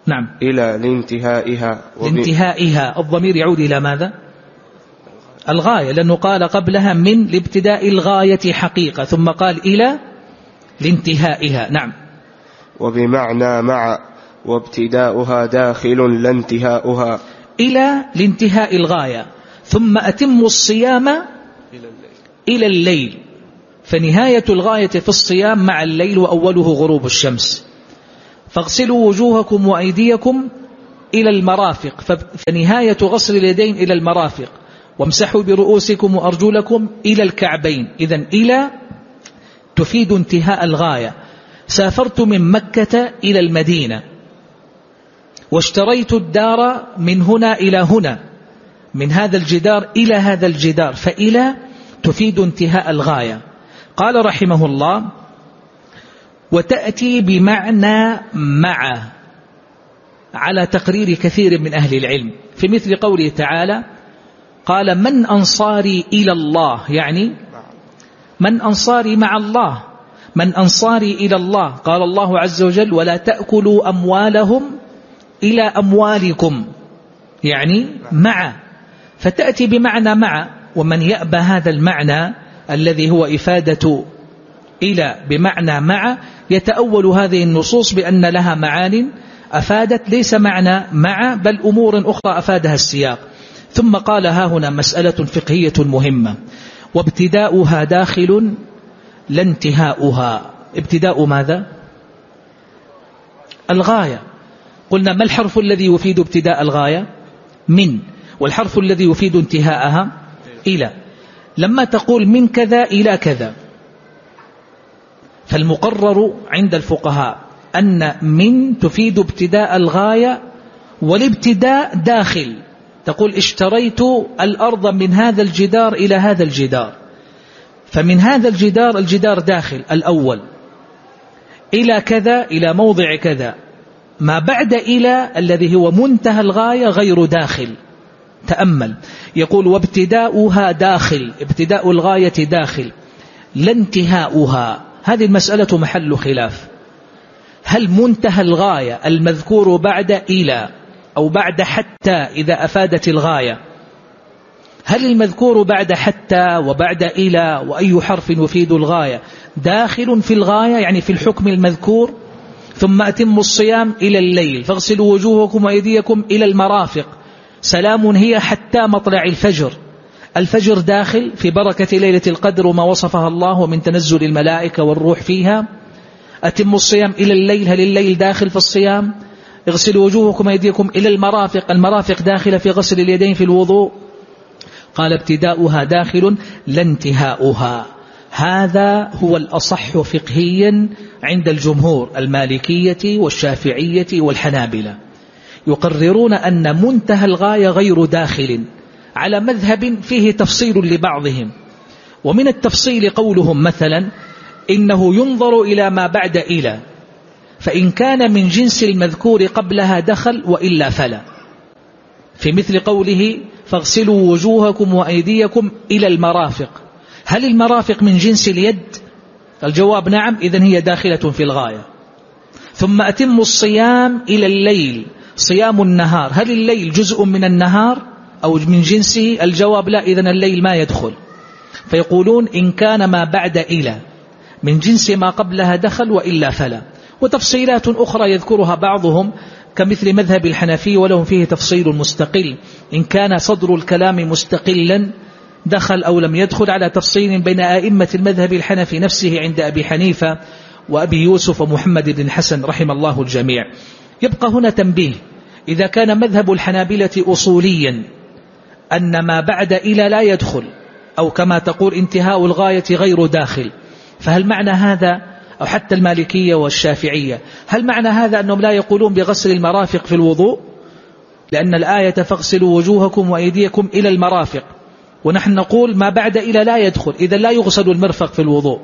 S1: نعم.
S2: إلى لانتهائها.
S1: لانتهائها. الضمير يعود إلى ماذا؟ الغاية لأنه قال قبلها من لابتداء الغاية حقيقة ثم قال إلى لانتهائها. نعم.
S2: وبمعنى مع وابتداؤها داخل لا انتهاؤها
S1: إلى لانتهاء الغاية. ثم أتم الصيام إلى الليل. فنهاية الغاية في الصيام مع الليل وأوله غروب الشمس. فاغسلوا وجوهكم وأيديكم إلى المرافق. فنهاية غسل اليدين إلى المرافق. وامسحوا برؤوسكم وأرجلكم إلى الكعبين. إذا إلى تفيد انتهاء الغاية. سافرت من مكة إلى المدينة. واشتريت الدار من هنا إلى هنا من هذا الجدار إلى هذا الجدار فإلى تفيد انتهاء الغاية. قال رحمه الله وتأتي بمعنى مع على تقرير كثير من أهل العلم. في مثل قوله تعالى قال من أنصاري إلى الله يعني من أنصاري مع الله من أنصاري إلى الله. قال الله عز وجل ولا تأكلوا أموالهم إلى أموالكم يعني مع فتأتي بمعنى مع ومن يأبى هذا المعنى الذي هو إفادة إلى بمعنى مع يتأول هذه النصوص بأن لها معان أفادت ليس معنى مع بل أمور أخرى أفادها السياق. ثم قال ها هنا مسألة فقهية مهمة وابتداؤها داخل لا انتهاؤها. ابتداء ماذا؟ الغاية. قلنا ما الحرف الذي يفيد ابتداء الغاية؟ من. والحرف الذي يفيد انتهاءها؟ إلى. لما تقول من كذا إلى كذا. فالمقرر عند الفقهاء أن من تفيد ابتداء الغاية والابتداء داخل. تقول اشتريت الأرض من هذا الجدار إلى هذا الجدار. فمن هذا الجدار الجدار داخل الأول. إلى كذا إلى موضع كذا. ما بعد إلى الذي هو منتهى الغاية غير داخل. تأمل. يقول وابتداؤها داخل. ابتداء الغاية داخل. لا انتهاؤها. هذه المسألة محل خلاف. هل منتهى الغاية المذكور بعد إلى أو بعد حتى إذا أفادت الغاية؟ هل المذكور بعد حتى وبعد إلى وأي حرف يفيد الغاية؟ داخل في الغاية يعني في الحكم المذكور؟ ثم أتم الصيام إلى الليل. فاغسلوا وجوهكم وأيديكم إلى المرافق. سلام هي حتى مطلع الفجر. الفجر داخل في بركة ليلة القدر وما وصفها الله من تنزل الملائكة والروح فيها. أتم الصيام إلى الليل. هل الليل داخل في الصيام؟ اغسلوا وجوهكم وأيديكم إلى المرافق. المرافق داخلة في غسل اليدين في الوضوء. قال ابتداؤها داخل لا انتهاؤها. هذا هو الأصح فقهيا عند الجمهور المالكية والشافعية والحنابلة. يقررون أن منتهى الغاية غير داخل على مذهب فيه تفصيل لبعضهم. ومن التفصيل قولهم مثلا إنه ينظر إلى ما بعد إلى فإن كان من جنس المذكور قبلها دخل وإلا فلا. في مثل قوله فاغسلوا وجوهكم وأيديكم إلى المرافق. هل المرافق من جنس اليد؟ الجواب نعم إذن هي داخلة في الغاية. ثم أتم الصيام إلى الليل صيام النهار. هل الليل جزء من النهار أو من جنسه؟ الجواب لا إذن الليل ما يدخل. فيقولون إن كان ما بعد إلى من جنس ما قبلها دخل وإلا فلا. وتفصيلات أخرى يذكرها بعضهم كمثل مذهب الحنفي ولهم فيه تفصيل مستقل. إن كان صدر الكلام مستقلا دخل أو لم يدخل على تفصيل بين آئمة المذهب الحنفي نفسه عند أبي حنيفة وأبي يوسف ومحمد بن حسن رحم الله الجميع. يبقى هنا تنبيه. إذا كان مذهب الحنابلة أصوليا أن ما بعد إلى لا يدخل أو كما تقول انتهاء الغاية غير داخل فهل معنى هذا؟ أو حتى المالكية والشافعية هل معنى هذا أنهم لا يقولون بغسل المرافق في الوضوء؟ لأن الآية فاغسلوا وجوهكم وأيديكم إلى المرافق. ونحن نقول ما بعد إلى لا يدخل. إذا لا يغسل المرفق في الوضوء.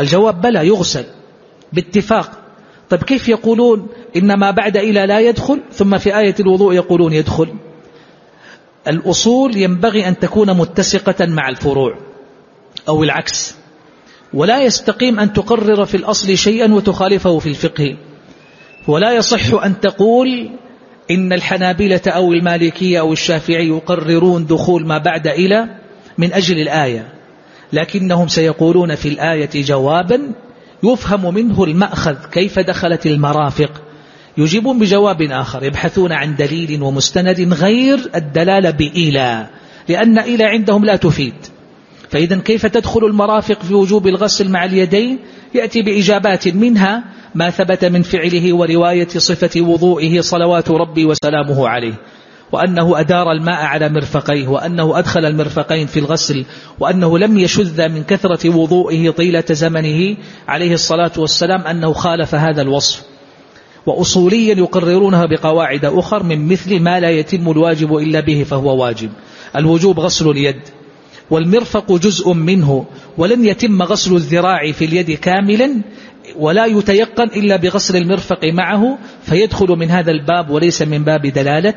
S1: الجواب بلى يغسل. باتفاق. طيب كيف يقولون إن ما بعد إلى لا يدخل؟ ثم في آية الوضوء يقولون يدخل. الأصول ينبغي أن تكون متسقة مع الفروع أو العكس. ولا يستقيم أن تقرر في الأصل شيئا وتخالفه في الفقه. ولا يصح أن تقول إن الحنابلة أو المالكية أو الشافعي يقررون دخول ما بعد إلى من أجل الآية لكنهم سيقولون في الآية جوابا يفهم منه المأخذ كيف دخلت المرافق. يجيبون بجواب آخر يبحثون عن دليل ومستند غير الدلالة بإلى لأن إلى عندهم لا تفيد. فإذا كيف تدخل المرافق في وجوب الغسل مع اليدين؟ يأتي بإجابات منها ما ثبت من فعله ورواية صفة وضوئه صلوات ربي وسلامه عليه وأنه أدار الماء على مرفقيه وأنه أدخل المرفقين في الغسل وأنه لم يشذ من كثرة وضوئه طيلة زمنه عليه الصلاة والسلام أنه خالف هذا الوصف. وأصوليا يقررونها بقواعد أخر من مثل ما لا يتم الواجب إلا به فهو واجب. الوجوب غسل اليد والمرفق جزء منه ولن يتم غسل الذراع في اليد كاملا ولا يتيقن إلا بغسل المرفق معه فيدخل من هذا الباب وليس من باب دلالة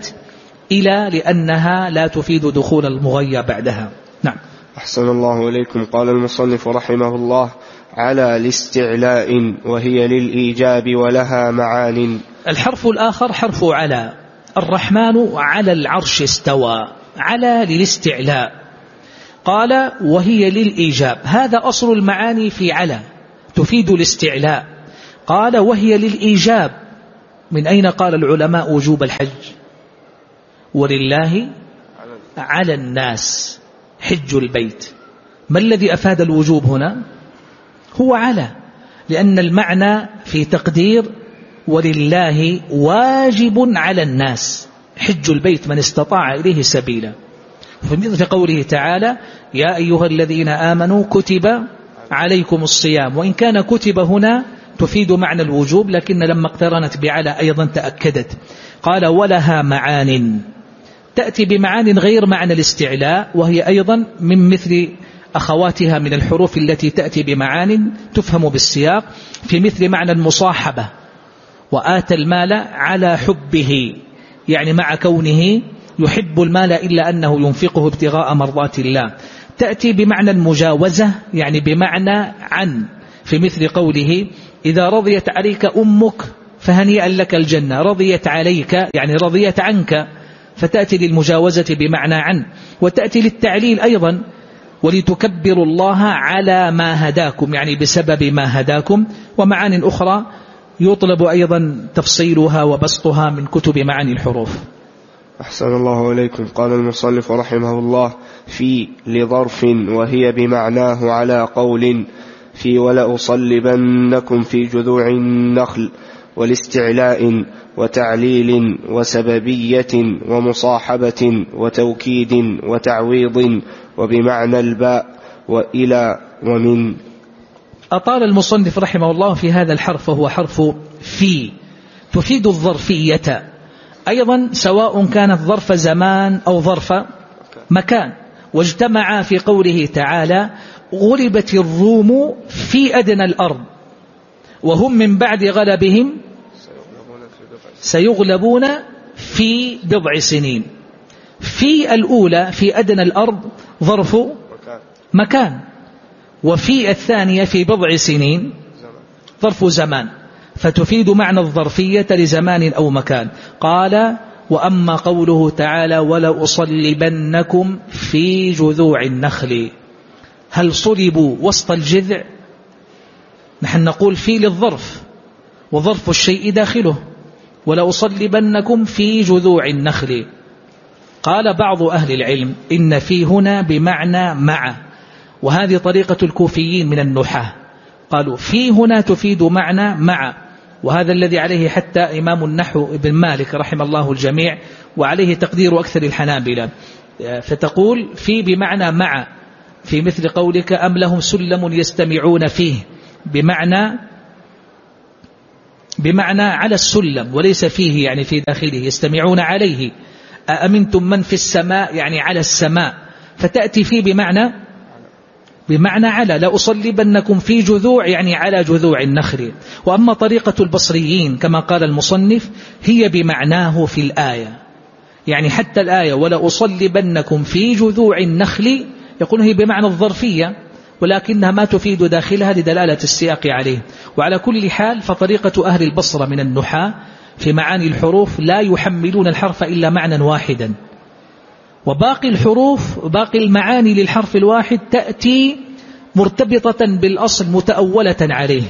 S1: إلى لأنها لا تفيد دخول المغيى بعدها. نعم.
S2: أحسن الله إليكم. قال المصنف رحمه الله على الاستعلاء وهي للإيجاب ولها معان.
S1: الحرف الآخر حرف على. الرحمن على العرش استوى. على للاستعلاء. قال وهي للإيجاب. هذا أصل المعاني في على. تفيد الاستعلاء. قال وهي للإيجاب. من أين قال العلماء وجوب الحج؟ ولله على الناس حج البيت. ما الذي أفاد الوجوب هنا؟ هو على لأن المعنى في تقدير ولله واجب على الناس حج البيت من استطاع إليه سبيلا. في قوله تعالى يا أيها الذين آمنوا كتب عليكم الصيام. وإن كان كتب هنا تفيد معنى الوجوب لكن لما اقترنت بعلى أيضا تأكدت. قال ولها معان. تأتي بمعان غير معنى الاستعلاء وهي أيضا من مثل أخواتها من الحروف التي تأتي بمعان تفهم بالسياق في مثل معنى المصاحبة. وآتى المال على حبه يعني مع كونه يحب المال إلا أنه ينفقه ابتغاء مرضات الله. تأتي بمعنى المجاوزة يعني بمعنى عن في مثل قوله إذا رضيت عليك أمك فهنيئا لك الجنة رضيت عليك يعني رضيت عنك فتأتي للمجاوزة بمعنى عن وتأتي للتعليل أيضا ولتكبروا الله على ما هداكم يعني بسبب ما هداكم. ومعان أخرى يطلب أيضا تفصيلها وبسطها من كتب معاني الحروف.
S2: أحسن الله إليكم. قال المصنف رحمه الله في لظرف وهي بمعناه على قول في ولأصلبنكم في جذوع النخل ولاستعلاء وتعليل وسببية ومصاحبة وتوكيد وتعويض وبمعنى الباء وإلى ومن.
S1: أطال المصنف رحمه الله في هذا الحرف وهو حرف في تفيد الظرفية. أيضا سواء كانت ظرف زمان أو ظرف مكان. واجتمعا في قوله تعالى غلبت الروم في أدنى الأرض وهم من بعد غلبهم سيغلبون في بضع سنين. في الأولى في أدنى الأرض ظرف مكان وفي الثانية في بضع سنين ظرف زمان. فتفيد معنى الظرفية لزمان أو مكان. قال وأما قوله تعالى ولأصلبنكم في جذوع النخل هل صلبوا وسط الجذع؟ نحن نقول في للظرف وظرف الشيء داخله. ولأصلبنكم في جذوع النخل قال بعض أهل العلم إن في هنا بمعنى مع وهذه طريقة الكوفيين من النحاة. قالوا في هنا تفيد معنى مع وهذا الذي عليه حتى إمام النحو ابن مالك رحم الله الجميع وعليه تقدير أكثر الحنابلة. فتقول في بمعنى مع في مثل قولك أم لهم سلم يستمعون فيه. بمعنى بمعنى على السلم وليس فيه يعني في داخله يستمعون عليه. أأمنتم من في السماء؟ يعني على السماء. فتأتي فيه بمعنى بمعنى على لأصلبنكم في جذوع يعني على جذوع النخل. وأما طريقة البصريين كما قال المصنف هي بمعناه في الآية. يعني حتى الآية ولأصلبنكم في جذوع النخل يقول هي بمعنى الظرفية ولكنها ما تفيد داخلها لدلالة السياق عليه. وعلى كل حال فطريقة أهل البصرة من النحاة في معاني الحروف لا يحملون الحرف إلا معنى واحدا. وباقي الحروف باقي المعاني للحرف الواحد تأتي مرتبطة بالأصل متأولة عليه.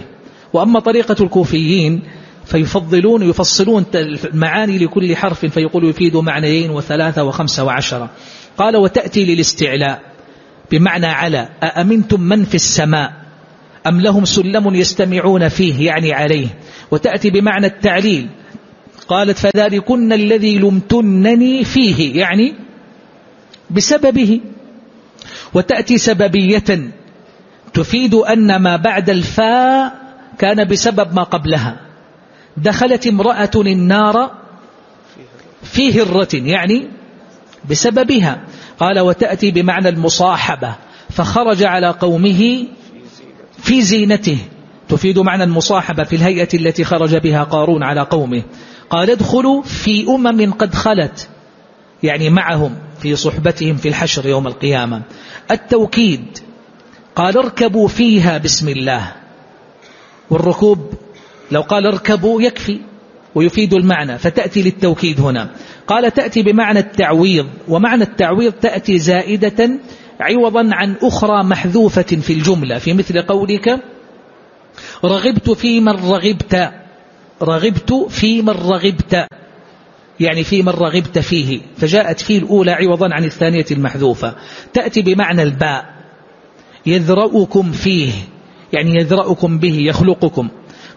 S1: وأما طريقة الكوفيين فيفضلون يفصلون المعاني لكل حرف فيقول يفيد معنيين وثلاثة وخمسة وعشرة. قال وتأتي للاستعلاء بمعنى على أأمنتم من في السماء؟ أم لهم سلم يستمعون فيه يعني عليه؟ وتأتي بمعنى التعليل قالت فذلكن الذي لمتنني فيه. يعني بسببه وتأتي سببية تفيد أن ما بعد الفاء كان بسبب ما قبلها. دخلت امرأة النار في هرة يعني بسببها. قال وتأتي بمعنى المصاحبة فخرج على قومه في زينته. تفيد معنى المصاحبة في الهيئة التي خرج بها قارون على قومه. قال ادخلوا في أمم قد خلت. يعني معهم في صحبتهم في الحشر يوم القيامة. التوكيد قال اركبوا فيها بسم الله. والركوب لو قال اركبوا يكفي ويفيد المعنى فتأتي للتوكيد هنا. قال تأتي بمعنى التعويض ومعنى التعويض تأتي زائدة عوضا عن أخرى محذوفة في الجملة. في مثل قولك رغبت في من رغبت رغبت في من رغبت. يعني في من رغبت فيه فجاءت فيه الأولى عوضا عن الثانية المحذوفة. تأتي بمعنى الباء. يذرأكم فيه يعني يذرأكم به يخلقكم.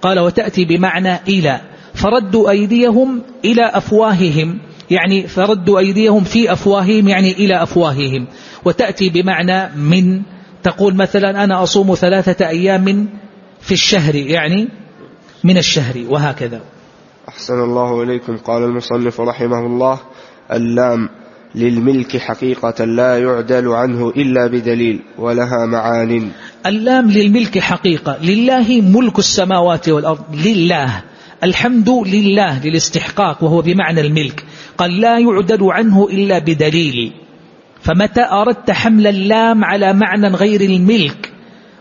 S1: قال وتأتي بمعنى إلى. فردوا أيديهم إلى أفواههم يعني فردوا أيديهم في أفواههم يعني إلى أفواههم. وتأتي بمعنى من. تقول مثلا أنا أصوم ثلاثة أيام في الشهر يعني من الشهر وهكذا.
S2: أحسن الله إليكم. قال المصنف رحمه الله اللام للملك حقيقة لا يعدل عنه إلا بدليل ولها معان.
S1: اللام للملك حقيقة. لله ملك السماوات والأرض. لله. الحمد لله للاستحقاق وهو بمعنى الملك. قال لا يعدل عنه إلا بدليل. فمتى أردت حمل اللام على معنى غير الملك؟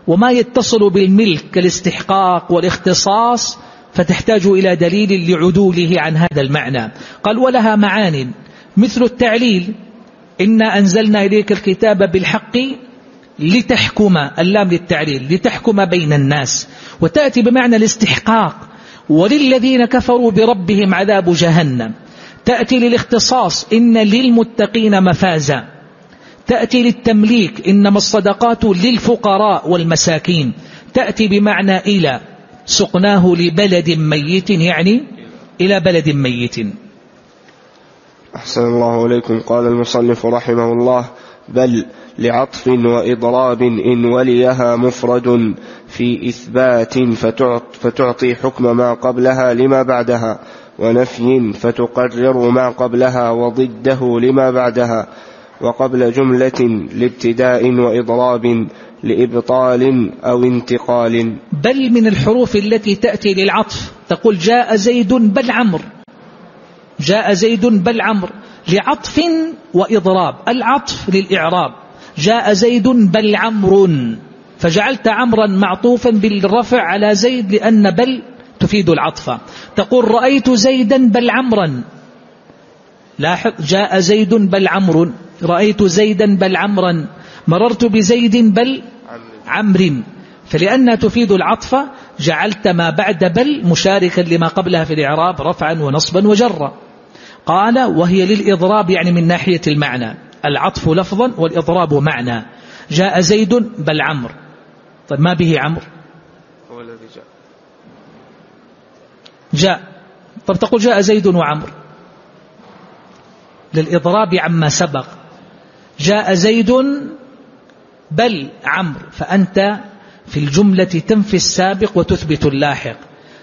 S1: وما يتصل بالملك كالاستحقاق والاختصاص؟ فتحتاج إلى دليل لعدوله عن هذا المعنى. قال ولها معان. مثل التعليل. إنا أنزلنا إليك الكتاب بالحق لتحكم اللام للتعليل لتحكم بين الناس. وتأتي بمعنى الاستحقاق. وللذين كفروا بربهم عذاب جهنم. تأتي للاختصاص. إن للمتقين مفازا. تأتي للتمليك. إنما الصدقات للفقراء والمساكين. تأتي بمعنى إلى. سقناه لبلد ميت يعني إلى بلد ميت.
S2: أحسن الله إليكم. قال المصنف رحمه الله بل لعطف وإضراب إن وليها مفرد في إثبات فتعطي حكم ما قبلها لما بعدها ونفي فتقرر ما قبلها وضده لما بعدها. وقبل جملة لابتداء وإضراب لإبطال أو انتقال.
S1: بل من الحروف التي تأتي للعطف. تقول جاء زيد بل عمر جاء زيد بل عمر لعطف وإضراب. العطف للإعراب. جاء زيد بل عمر فجعلت عمرا معطوفا بالرفع على زيد لأن بل تفيد العطف. تقول رأيت زيدا بل عمرا. لاحظ جاء زيد بل عمر رأيت زيدا بل عمرا مررت بزيد بل عمر. فلأنها تفيد العطف جعلت ما بعد بل مشاركا لما قبلها في الإعراب رفعا ونصبا وجرا. قال وهي للإضراب يعني من ناحية المعنى. العطف لفظا والإضراب معنى. جاء زيد بل عمر طيب ما به عمر هو الذي جاء. جاء. طب تقول جاء زيد وعمر للإضراب عما سبق. جاء زيد بل عمرو فأنت في الجملة تنفي السابق وتثبت اللاحق.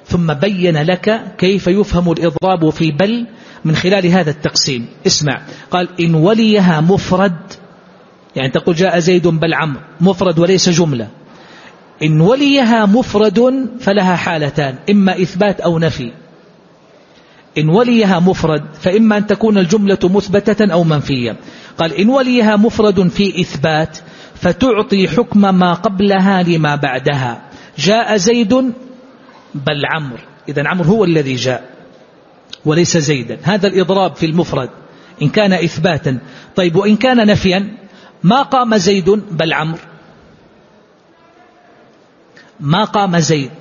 S1: ثم بين لك كيف يفهم الإضراب في بل من خلال هذا التقسيم. اسمع. قال إن وليها مفرد يعني تقول جاء زيد بل عمرو مفرد وليس جملة. إن وليها مفرد فلها حالتان إما إثبات أو نفي. إن وليها مفرد فإما أن تكون الجملة مثبتة أو منفية. قال إن وليها مفرد في إثبات فتعطي حكم ما قبلها لما بعدها. جاء زيد بل عمر إذا عمر هو الذي جاء وليس زيدا. هذا الإضراب في المفرد. إن كان إثباتا. طيب وإن كان نفيا ما قام زيد بل عمر ما قام زيد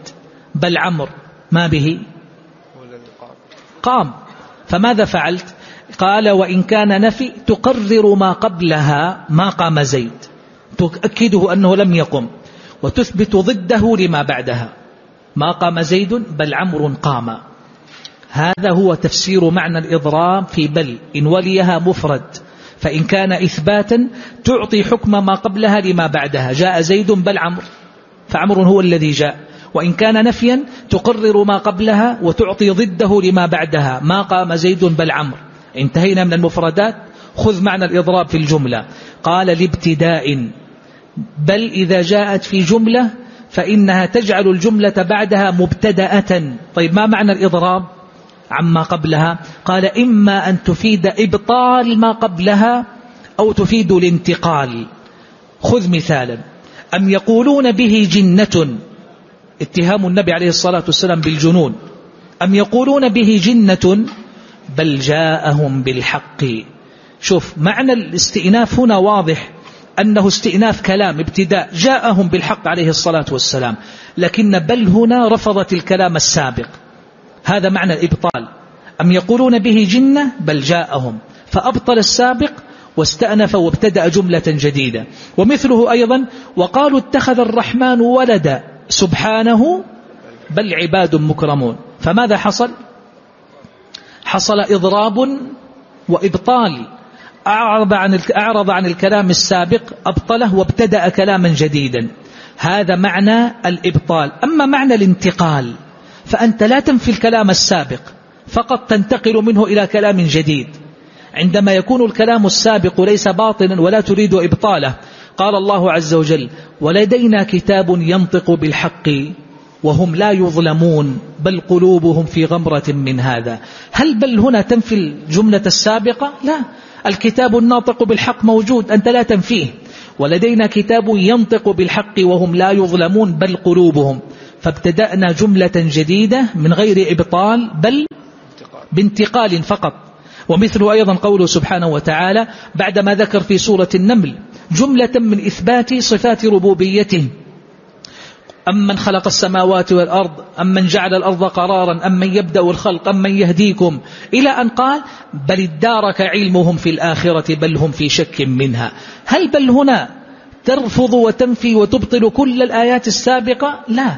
S1: بل عمر ما به؟ قام. فماذا فعلت؟ قال وإن كان نفي تقرر ما قبلها ما قام زيد. تؤكده أنه لم يقم وتثبت ضده لما بعدها. ما قام زيد بل عمر قام. هذا هو تفسير معنى الإضراب في بل. إن وليها مفرد. فإن كان إثباتا تعطي حكم ما قبلها لما بعدها. جاء زيد بل عمر فعمر هو الذي جاء. وإن كان نفيا تقرر ما قبلها وتعطي ضده لما بعدها. ما قام زيد بل عمر انتهينا من المفردات. خذ معنى الإضراب في الجملة. قال لابتداء. بل إذا جاءت في جملة فإنها تجعل الجملة بعدها مبتدأة. طيب ما معنى الإضراب؟ عما قبلها. قال إما أن تفيد إبطال ما قبلها أو تفيد الانتقال. خذ مثالا. أم يقولون به جنة؟ اتهام النبي عليه الصلاة والسلام بالجنون. أم يقولون به جنة؟ بل جاءهم بالحق. شوف معنى الاستئناف هنا واضح أنه استئناف كلام ابتداء. جاءهم بالحق عليه الصلاة والسلام. لكن بل هنا رفضت الكلام السابق. هذا معنى الإبطال. أم يقولون به جنة؟ بل جاءهم. فأبطل السابق واستأنف وابتدأ جملة جديدة. ومثله أيضا وقالوا اتخذ الرحمن ولدا. سبحانه بل عباد مكرمون. فماذا حصل؟ حصل إضراب وإبطال. أعرض عن, أعرض عن الكلام السابق أبطله وابتدأ كلاما جديدا. هذا معنى الإبطال. أما معنى الانتقال فأنت لا تنفي الكلام السابق فقط تنتقل منه إلى كلام جديد. عندما يكون الكلام السابق ليس باطلا ولا تريد إبطاله قال الله عز وجل ولدينا كتاب ينطق بالحق وهم لا يظلمون بل قلوبهم في غمرة من هذا. هل بل هنا تنفي الجملة السابقة؟ لا. الكتاب الناطق بالحق موجود أنت لا تنفيه. ولدينا كتاب ينطق بالحق وهم لا يظلمون بل قلوبهم. فابتدأنا جملة جديدة من غير إبطال بل بانتقال فقط. ومثل أيضا قوله سبحانه وتعالى بعدما ذكر في سورة النمل جملة من إثبات صفات ربوبيته أمن خلق السماوات والأرض أمن جعل الأرض قرارا أمن يبدأ الخلق أمن يهديكم. إلى أن قال بل ادارك علمهم في الآخرة بل هم في شك منها. هل بل هنا ترفض وتنفي وتبطل كل الآيات السابقة؟ لا.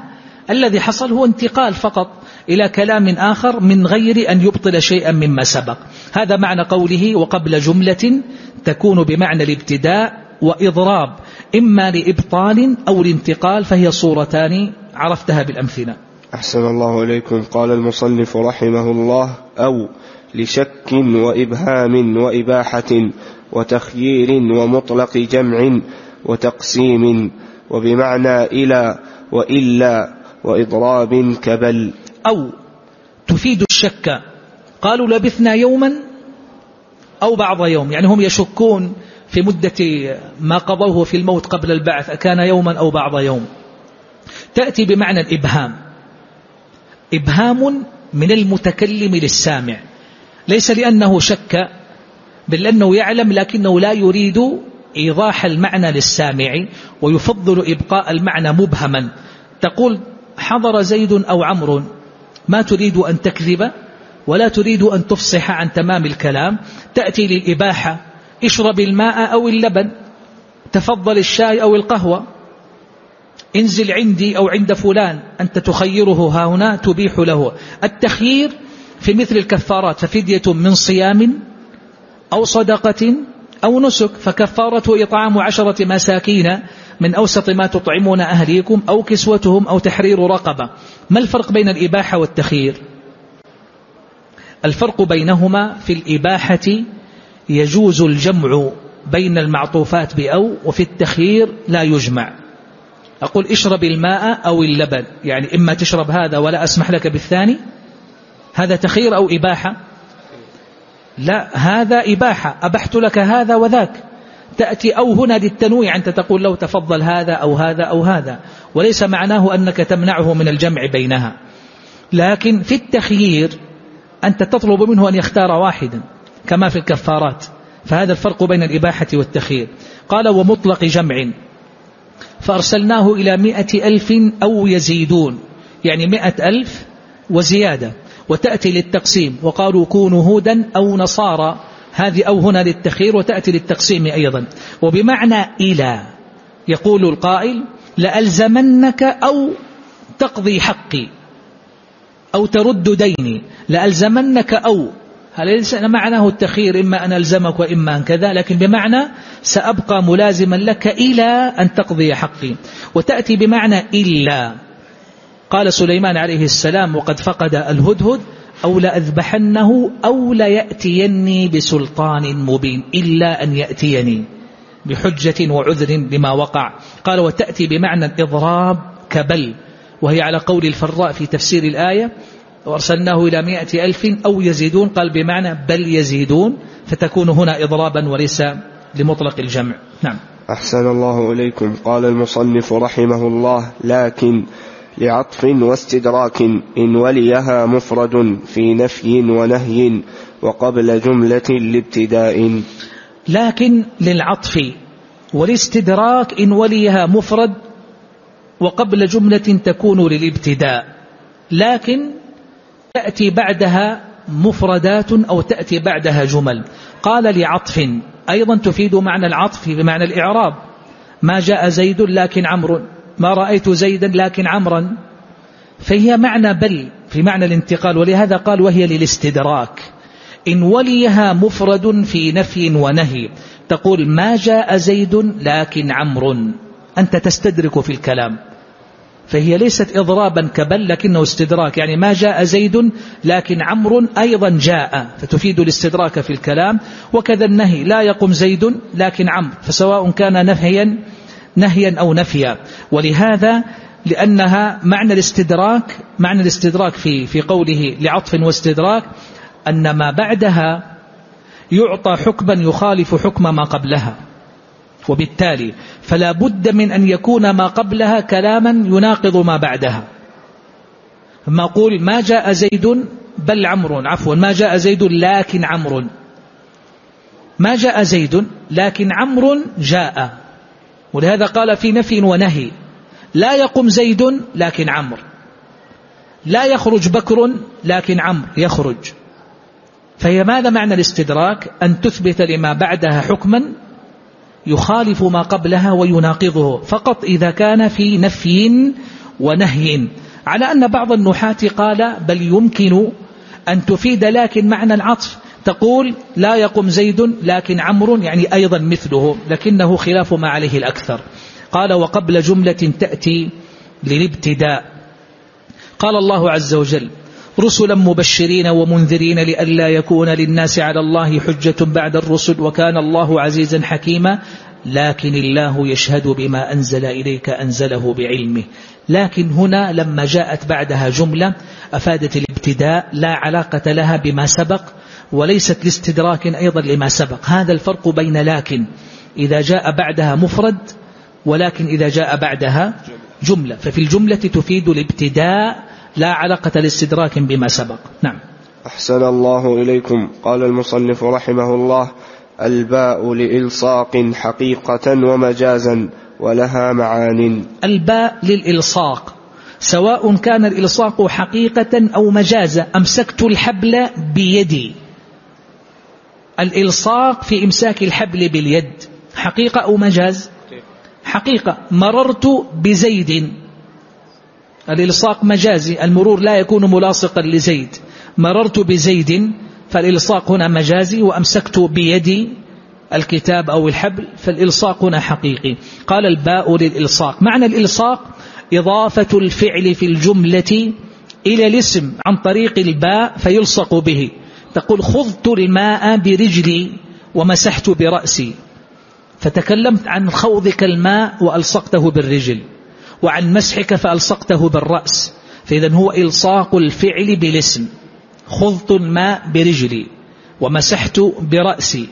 S1: الذي حصل هو انتقال فقط إلى كلام آخر من غير أن يبطل شيئا مما سبق. هذا معنى قوله وقبل جملة تكون بمعنى الابتداء وإضراب إما لإبطال أو الانتقال فهي صورتان عرفتها بالأمثلة.
S2: أحسن الله إليكم. قال المصنف رحمه الله أو لشك وإبهام وإباحة وتخيير ومطلق جمع وتقسيم وبمعنى إلى وإلا وإضراب كبل.
S1: أو تفيد الشك قالوا لبثنا يوما أو بعض يوم يعني هم يشكون في مدة ما قضوه في الموت قبل البعث أكان يوما أو بعض يوم. تأتي بمعنى الإبهام. إبهام من المتكلم للسامع. ليس لأنه شك بل أنه يعلم لكنه لا يريد إيضاح المعنى للسامع ويفضل إبقاء المعنى مبهما. تقول حضر زيد أو عمرو. ما تريد أن تكذب ولا تريد أن تفصح عن تمام الكلام. تأتي للإباحة. اشرب الماء أو اللبن تفضل الشاي أو القهوة. انزل عندي أو عند فلان أنت تخيره ها هنا تبيح له. التخيير في مثل الكفارات ففدية من صيام أو صدقة أو نسك فكفارته إطعام عشرة مساكين من أوسط ما تطعمون أهليكم أو كسوتهم أو تحرير رقبة. ما الفرق بين الإباحة والتخيير؟ الفرق بينهما في الإباحة يجوز الجمع بين المعطوفات بأو وفي التخيير لا يجمع. أقول اشرب الماء أو اللبن يعني إما تشرب هذا ولا أسمح لك بالثاني. هذا تخير أو إباحة؟ لا هذا إباحة. أبحت لك هذا وذاك. تأتي أو هنا للتنويع أنت تقول لو تفضل هذا أو هذا أو هذا. وليس معناه أنك تمنعه من الجمع بينها. لكن في التخيير أنت تطلب منه أن يختار واحدا. كما في الكفارات. فهذا الفرق بين الإباحة والتخيير. قال ومطلق جمع. فأرسلناه إلى مئة ألف أو يزيدون. يعني مئة ألف وزيادة. وتأتي للتقسيم. وقالوا كونوا هودا أو نصارى. هذه أو هنا للتخير وتأتي للتقسيم أيضا. وبمعنى إلى. يقول القائل لألزمنك أو تقضي حقي. أو ترد ديني. لألزمنك أو ليس معناه التخير إما أن ألزمك وإما أن كذا لكن بمعنى سأبقى ملازما لك إلى أن تقضي حقي. وتأتي بمعنى إلا. قال سليمان عليه السلام وقد فقد الهدهد أو لأذبحنه أو ليأتيني بسلطان مبين إلا أن يأتيني بحجة وعذر لما وقع. قال وتأتي بمعنى الإضراب كبل. وهي على قول الفراء في تفسير الآية وأرسلناه إلى مئة ألف أو يزيدون. قال بمعنى بل يزيدون فتكون هنا إضرابا وليس لمطلق الجمع. نعم.
S2: أحسن الله إليكم. قال المصنف رحمه الله لكن لعطف واستدراك إن وليها مفرد في نفي ونهي وقبل جملة لابتداء
S1: لكن للعطف والاستدراك إن وليها مفرد وقبل جملة تكون للابتداء. لكن تأتي بعدها مفردات أو تأتي بعدها جمل. قال لعطف أيضا تفيد معنى العطف بمعنى الإعراب. ما جاء زيد لكن عمرو ما رأيت زيدا لكن عمرا. فهي معنى بل في معنى الانتقال ولهذا قال وهي للاستدراك. إن وليها مفرد في نفي ونهي. تقول ما جاء زيد لكن عمرو. أنت تستدرك في الكلام. فهي ليست إضرابا كبل لكنه استدراك. يعني ما جاء زيد لكن عمرو أيضا جاء فتفيد الاستدراك في الكلام. وكذا النهي لا يقم زيد لكن عمرو. فسواء كان نهيا نهيا أو نفيا. ولهذا لأنها معنى الاستدراك معنى الاستدراك في في قوله لعطف واستدراك أن ما بعدها يعطى حكما يخالف حكم ما قبلها. وبالتالي فلا بد من أن يكون ما قبلها كلاما يناقض ما بعدها. ما أقول ما جاء زيد بل عمرو عفوا ما جاء زيد لكن عمرو. ما جاء زيد لكن عمرو جاء. ولهذا قال في نفي ونهي لا يقم زيد لكن عمرو. لا يخرج بكر لكن عمرو يخرج. فهي ماذا معنى الاستدراك؟ أن تثبت لما بعدها حكما يخالف ما قبلها ويناقضه فقط إذا كان في نفي ونهي. على أن بعض النحاة قال بل يمكن أن تفيد لكن معنى العطف تقول لا يقم زيد لكن عمرو يعني أيضا مثله لكنه خلاف ما عليه الأكثر. قال وقبل جملة تأتي للابتداء. قال الله عز وجل رسلا مبشرين ومنذرين لئلا يكون للناس على الله حجة بعد الرسل وكان الله عزيزا حكيما لكن الله يشهد بما أنزل إليك أنزله بعلمه. لكن هنا لما جاءت بعدها جملة أفادت الابتداء لا علاقة لها بما سبق وليست لاستدراك أيضا لما سبق. هذا الفرق بين لكن إذا جاء بعدها مفرد ولكن إذا جاء بعدها جملة. ففي الجملة تفيد الابتداء لا علاقة لاستدراك بما سبق. نعم.
S2: أحسن الله إليكم. قال المصنف رحمه الله الباء لإلصاق حقيقة ومجازا ولها معان.
S1: الباء للإلصاق. سواء كان الإلصاق حقيقة أو مجازا أمسكت الحبل بيدي. الإلصاق في إمساك الحبل باليد. حقيقة أو مجاز؟ حقيقة. مررت بزيد. الإلصاق مجازي المرور لا يكون ملاصقا لزيد. مررت بزيد فالإلصاق هنا مجازي وأمسكت بيدي الكتاب أو الحبل فالإلصاق هنا حقيقي. قال الباء للإلصاق. معنى الإلصاق إضافة الفعل في الجملة إلى الاسم عن طريق الباء فيلصق به. تقول خذت الماء برجلي ومسحت برأسي. فتكلمت عن خوضك الماء وألصقته بالرجل. وعن مسحك فألصقته بالرأس. فإذا هو إلصاق الفعل بالاسم. خذت الماء برجلي. ومسحت برأسي.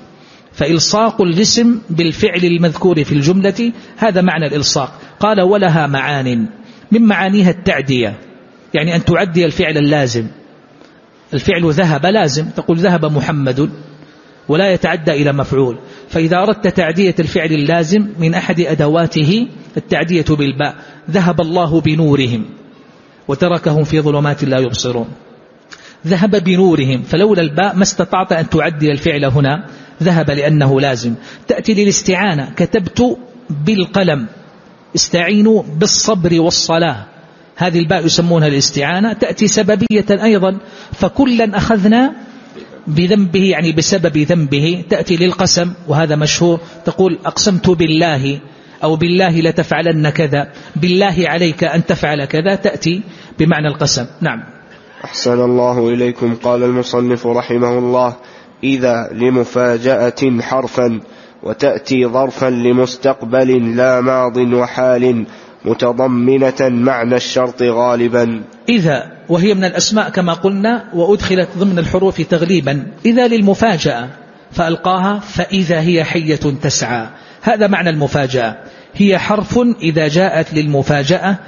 S1: فإلصاق الاسم بالفعل المذكور في الجملة هذا معنى الإلصاق. قال ولها معان. من معانيها التعدية. يعني أن تعدي الفعل اللازم. الفعل ذهب لازم. تقول ذهب محمد. ولا يتعدى إلى مفعول. فإذا أردت تعدية الفعل اللازم من أحد أدواته التعدية بالباء. ذهب الله بنورهم وتركهم في ظلمات لا يبصرون. ذهب بنورهم فلولا الباء ما استطعت أن تعدي الفعل هنا. ذهب لأنه لازم. تأتي للاستعانة. كتبت بالقلم. استعينوا بالصبر والصلاة. هذه الباء يسمونها الاستعانة. تأتي سببية أيضا. فكلا أخذنا بذنبه يعني بسبب ذنبه. تأتي للقسم وهذا مشهور. تقول أقسمت بالله. أو بالله لتفعلن كذا. بالله عليك أن تفعل كذا تأتي بمعنى القسم. نعم.
S2: أحسن الله إليكم. قال المصنف رحمه الله إذا لمفاجأة حرفا وتأتي ظرفا لمستقبل لا ماض وحال متضمنة معنى الشرط غالبا.
S1: إذا وهي من الأسماء كما قلنا وأدخلت ضمن الحروف تغليبا. إذا للمفاجأة فألقاها فإذا هي حية تسعى. هذا معنى المفاجأة. هي حرف إذا جاءت للمفاجأة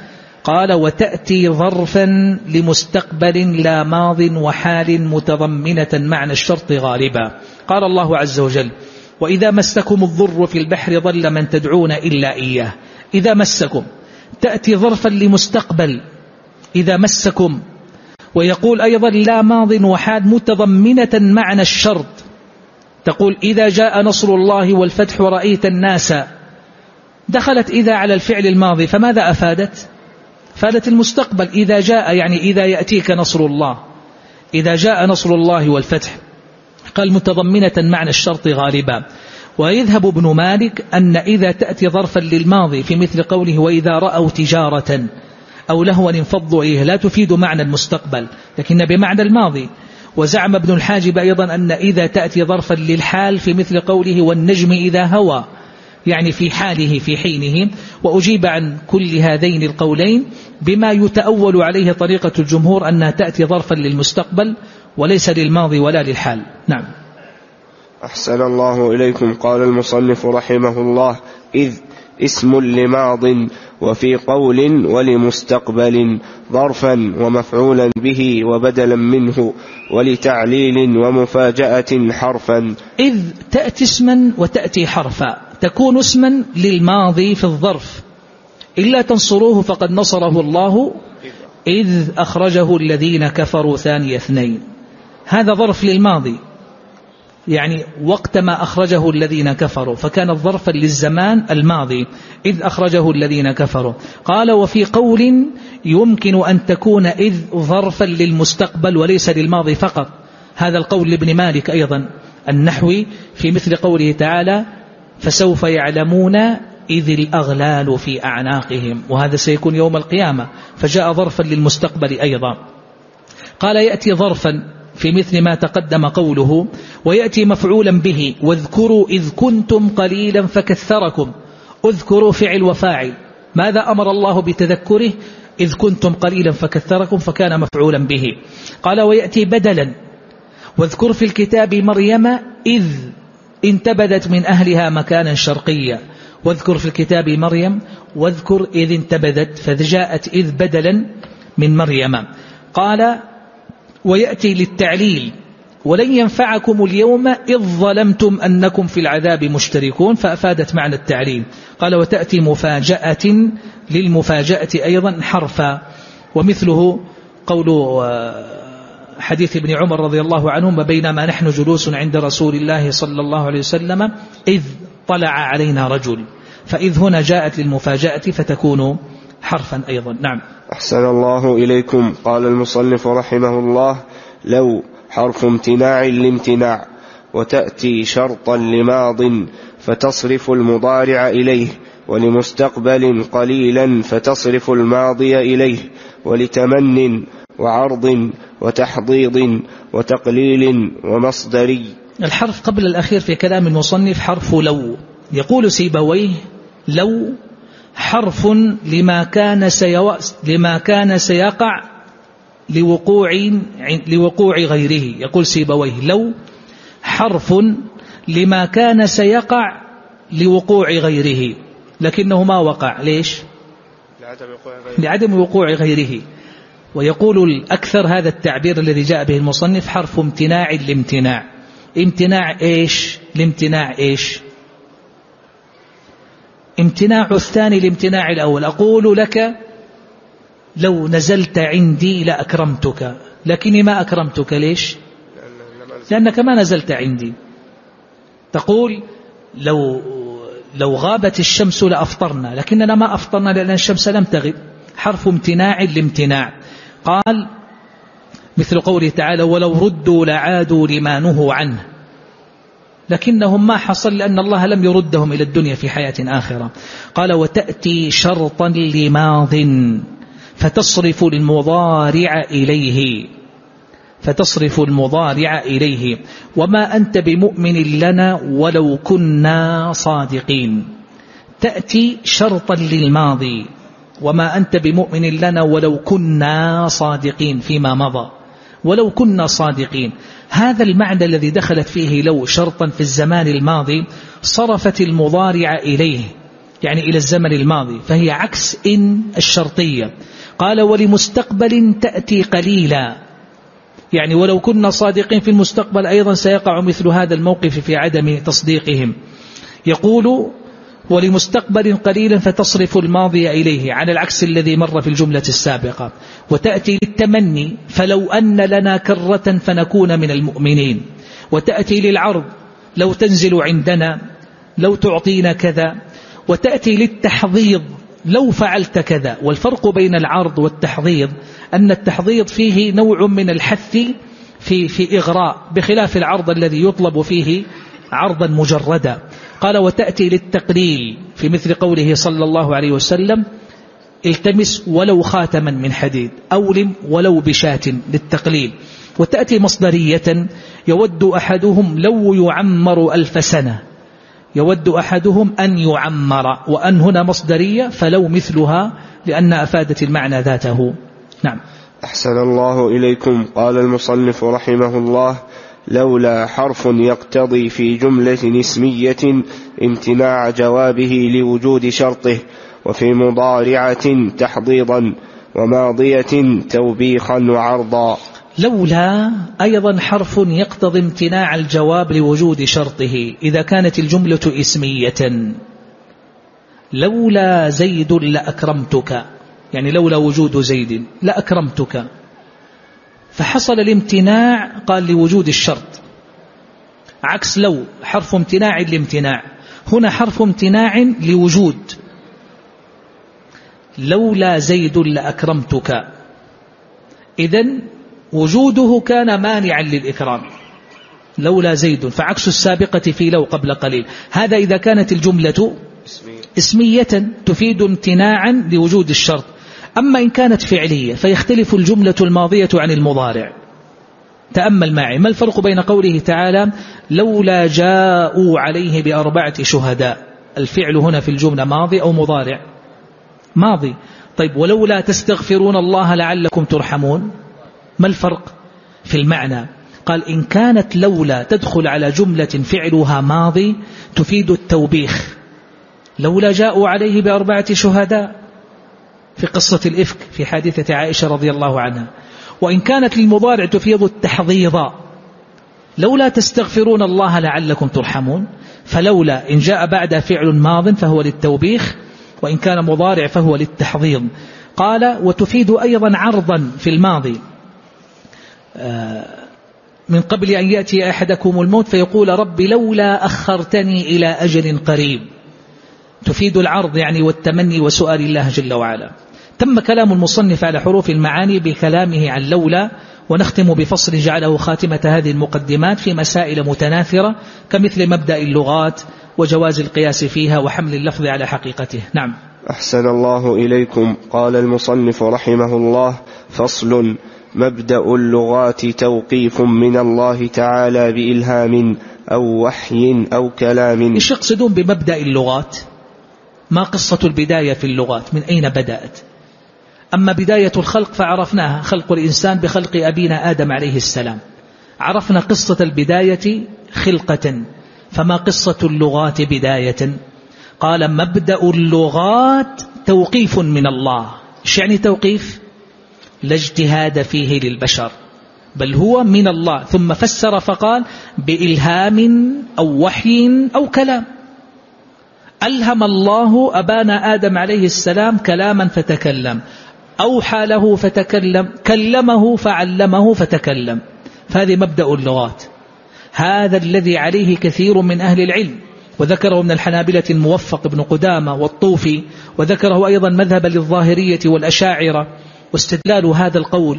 S1: قال وتأتي ظرفا لمستقبل لا ماض وحال متضمنة معنى الشرط غالبا. قال الله عز وجل وإذا مسكم الضر في البحر ضل من تدعون إلا إياه. إذا مسكم تأتي ظرفا لمستقبل إذا مسكم. ويقول أيضا لا ماض وحال متضمنة معنى الشرط. تقول إذا جاء نصر الله والفتح ورأيت الناس دخلت إذا على الفعل الماضي فماذا أفادت؟ فادت المستقبل. إذا جاء يعني إذا يأتيك نصر الله. إذا جاء نصر الله والفتح. قال متضمنة معنى الشرط غالبا. ويذهب ابن مالك أن إذا تأتي ظرفا للماضي في مثل قوله وإذا رأوا تجارة أو لهوا انفضوا إليه لا تفيد معنى المستقبل لكن بمعنى الماضي. وزعم ابن الحاجب أيضا أن إذا تأتي ظرفا للحال في مثل قوله والنجم إذا هوى يعني في حاله في حينه. وأجيب عن كل هذين القولين بما يتأول عليه طريقة الجمهور أنها تأتي ظرفا للمستقبل وليس للماضي ولا للحال. نعم.
S2: أحسن الله إليكم قال المصنف رحمه الله إذ اسم لماض وفي قول ولمستقبل ظرفا ومفعولا به وبدلا منه ولتعليل ومفاجأة حرفا.
S1: إذ تأتي اسما وتأتي حرفا. تكون اسما للماضي في الظرف. إلا تنصروه فقد نصره الله. إذ أخرجه الذين كفروا ثاني اثنين. هذا ظرف للماضي. يعني وقت ما أخرجه الذين كفروا فكان ظرفا للزمان الماضي إذ أخرجه الذين كفروا. قال وفي قول يمكن أن تكون إذ ظرفا للمستقبل وليس للماضي فقط. هذا القول لابن مالك أيضا النحوي في مثل قوله تعالى فسوف يعلمون إذ الأغلال في أعناقهم. وهذا سيكون يوم القيامة فجاء ظرفا للمستقبل أيضا. قال يأتي ظرفا في مثل ما تقدم قوله ويأتي مفعولا به واذكروا إذ كنتم قليلا فكثركم. اذكروا فعل وفاعل. ماذا أمر الله بتذكره؟ إذ كنتم قليلا فكثركم فكان مفعولا به. قال ويأتي بدلا. واذكر في الكتاب مريم إذ انتبذت من أهلها مكانا شرقيا. واذكر في الكتاب مريم واذكر إذ انتبذت فجاءت إذ بدلا من مريم. قال ويأتي للتعليل. ولن ينفعكم اليوم إذ ظلمتم أنكم في العذاب مشتركون فأفادت معنى التعليل. قال وتأتي مفاجأة للمفاجأة أيضا حرفا. ومثله قول آه، حديث ابن عمر رضي الله عنهما بينما نحن جلوس عند رسول الله صلى الله عليه وسلم إذ طلع علينا رجل. فإذ هنا جاءت للمفاجأة فتكون حرفا أيضا. نعم.
S2: أحسن الله إليكم. قال المصنف رحمه الله لو حرف امتناع لامتناع وتأتي شرطا لماض فتصرف المضارع إليه ولمستقبل قليلا فتصرف الماضي إليه ولتمن وعرض وتحضيض وتقليل ومصدري.
S1: الحرف قبل الأخير في كلام المصنف حرف لو. يقول سيبويه لو حرف لما كان سيو... لما كان سيقع لوقوع لوقوع غيره. يقول سيبويه. لو حرف لما كان سيقع لوقوع غيره. لكنه ما وقع. ليش؟ لعدم وقوع غيره. ويقول الأكثر هذا التعبير الذي جاء به المصنف حرف امتناع الامتناع امتناع إيش؟ الامتناع إيش؟ امتناع الثاني الامتناع الأول. أقول لك لو نزلت عندي لأكرمتك. لكني ما أكرمتك. ليش؟ لأنك ما نزلت عندي. تقول لو لو غابت الشمس لأفطرنا. لكننا ما أفطرنا لأن الشمس لم تغب. حرف امتناع لامتناع. قال مثل قوله تعالى ولو ردوا لعادوا لما نهوا عنه. لكنهم ما حصل لأن الله لم يردهم إلى الدنيا في حياة آخرة. قال وتأتي شرطا لماض فتصرف المضارع إليه. فتصرف المضارع إليه. وما أنت بمؤمن لنا ولو كنا صادقين. تأتي شرطا للماضي وما أنت بمؤمن لنا ولو كنا صادقين. فيما مضى ولو كنا صادقين. هذا المعنى الذي دخلت فيه لو شرطا في الزمان الماضي صرفت المضارع إليه يعني إلى الزمن الماضي فهي عكس إن الشرطية. قال ولمستقبل تأتي قليلا. يعني ولو كنا صادقين في المستقبل أيضا سيقع مثل هذا الموقف في عدم تصديقهم. يقول ولمستقبل قليلا فتصرف الماضي إليه على العكس الذي مر في الجملة السابقة. وتأتي للتمني فلو أن لنا كرة فنكون من المؤمنين. وتأتي للعرض لو تنزل عندنا لو تعطينا كذا. وتأتي للتحضيض لو فعلت كذا. والفرق بين العرض والتحضيض أن التحضيض فيه نوع من الحث في, في إغراء بخلاف العرض الذي يطلب فيه عرضا مجردا. قال وتأتي للتقليل في مثل قوله صلى الله عليه وسلم التمس ولو خاتما من حديد أولم ولو بشاة للتقليل. وتأتي مصدرية يود أحدهم لو يعمر ألف سنة يود أحدهم أن يعمر وأن هنا مصدرية فلو مثلها لأن أفادت المعنى ذاته. نعم.
S2: أحسن الله إليكم قال المصنف رحمه الله لولا حرف يقتضي في جملة اسمية امتناع جوابه لوجود شرطه وفي مضارعة تحضيضا وماضية توبيخا وعرضا.
S1: لولا أيضا حرف يقتضي امتناع الجواب لوجود شرطه إذا كانت الجملة اسمية. لولا زيد لأكرمتك يعني لولا وجود زيد لأكرمتك. فحصل الامتناع قال لوجود الشرط. عكس لو حرف امتناع لامتناع. هنا حرف امتناع لوجود. لولا زيد لأكرمتك. إذن وجوده كان مانعا للإكرام. لولا زيد. فعكس السابقة في لو قبل قليل. هذا إذا كانت الجملة اسمية. تفيد امتناعا لوجود الشرط. أما إن كانت فعلية فيختلف الجملة الماضية عن المضارع. تأمل معي ما الفرق بين قوله تعالى لولا جاءوا عليه بأربعة شهداء؟ الفعل هنا في الجملة ماضي أو مضارع؟ ماضي. طيب ولولا تستغفرون الله لعلكم ترحمون؟ ما الفرق في المعنى؟ قال إن كانت لولا تدخل على جملة فعلها ماضي تفيد التوبيخ. لولا جاءوا عليه بأربعة شهداء. في قصة الإفك في حادثة عائشة رضي الله عنها. وإن كانت للمضارع تفيد التحضيض لولا تستغفرون الله لعلكم ترحمون فلولا إن جاء بعد فعل ماض فهو للتوبيخ وإن كان مضارع فهو للتحضيض. قال وتفيد أيضا عرضا في الماضي. آه، من قبل أن يأتي أحدكم الموت فيقول رب لولا أخرتني إلى أجل قريب. تفيد العرض يعني والتمني وسؤال الله جل وعلا. تم كلام المصنف على حروف المعاني بكلامه عن لولا ونختم بفصل جعله خاتمة هذه المقدمات في مسائل متناثرة كمثل مبدأ اللغات وجواز القياس فيها وحمل اللفظ على حقيقته. نعم.
S2: أحسن الله إليكم قال المصنف رحمه الله فصل مبدأ اللغات توقيف من الله تعالى بإلهام أو وحي أو كلام.
S1: إيش يقصدون بمبدأ اللغات؟ ما قصة البداية في اللغات؟ من أين بدأت؟ أما بداية الخلق فعرفناها خلق الإنسان بخلق أبينا آدم عليه السلام. عرفنا قصة البداية خلقة فما قصة اللغات بداية؟ قال مبدأ اللغات توقيف من الله. إيش يعني توقيف؟ لا اجتهاد فيه للبشر بل هو من الله. ثم فسر فقال بإلهام أو وحي أو كلام. ألهم الله أبانا آدم عليه السلام كلاما فتكلم. أوحى له فتكلم كلمه فعلمه فتكلم. فهذه مبدأ اللغات. هذا الذي عليه كثير من أهل العلم. وذكره من الحنابلة الموفق ابن قدامة والطوفي. وذكره أيضا مذهبا للظاهرية والأشاعرة. واستدلال هذا القول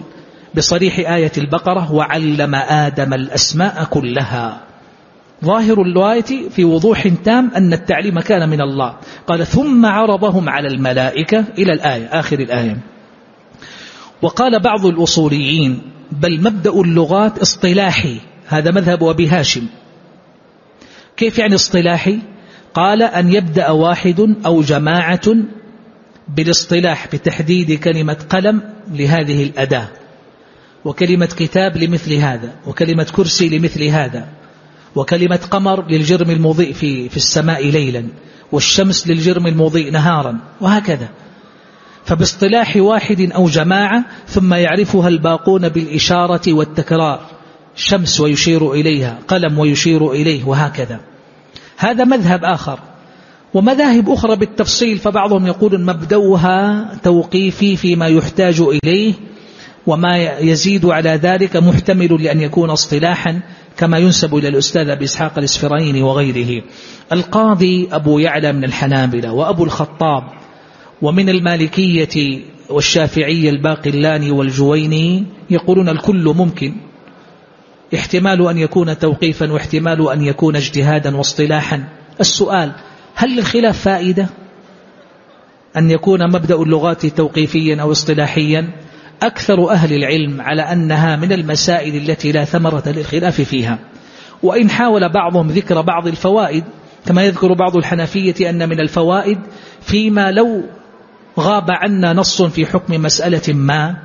S1: بصريح آية البقرة وعلم آدم الأسماء كلها ظاهر الرواية في وضوح تام أن التعليم كان من الله. قال ثم عرضهم على الملائكة إلى الآية آخر الآية وقال بعض الأصوليين بل مبدأ اللغات اصطلاحي هذا مذهب أبي هاشم. كيف يعني اصطلاحي؟ قال أن يبدأ واحد أو جماعة بالاصطلاح بتحديد كلمة قلم لهذه الأداة وكلمة كتاب لمثل هذا وكلمة كرسي لمثل هذا وكلمة قمر للجرم المضيء في, في السماء ليلا والشمس للجرم المضيء نهارا وهكذا. فباصطلاح واحد أو جماعة ثم يعرفها الباقون بالإشارة والتكرار. شمس ويشير إليها قلم ويشير إليه وهكذا. هذا مذهب آخر. ومذاهب أخرى بالتفصيل فبعضهم يقول مبدوها توقيفي فيما يحتاج إليه وما يزيد على ذلك محتمل لأن يكون اصطلاحا كما ينسب إلى الأستاذ أبي إسحاق وغيره. القاضي أبو يعلى من الحنابلة وأبو الخطاب ومن المالكية والشافعية الباقلاني والجويني يقولون الكل ممكن. احتمال أن يكون توقيفا واحتمال أن يكون اجتهادا واصطلاحا. السؤال هل للخلاف فائدة؟ أن يكون مبدأ اللغات توقيفيا أو اصطلاحيا؟ أكثر أهل العلم على أنها من المسائل التي لا ثمرة للخلاف فيها. وإن حاول بعضهم ذكر بعض الفوائد كما يذكر بعض الحنفية أن من الفوائد فيما لو غاب عنا نص في حكم مسألة ما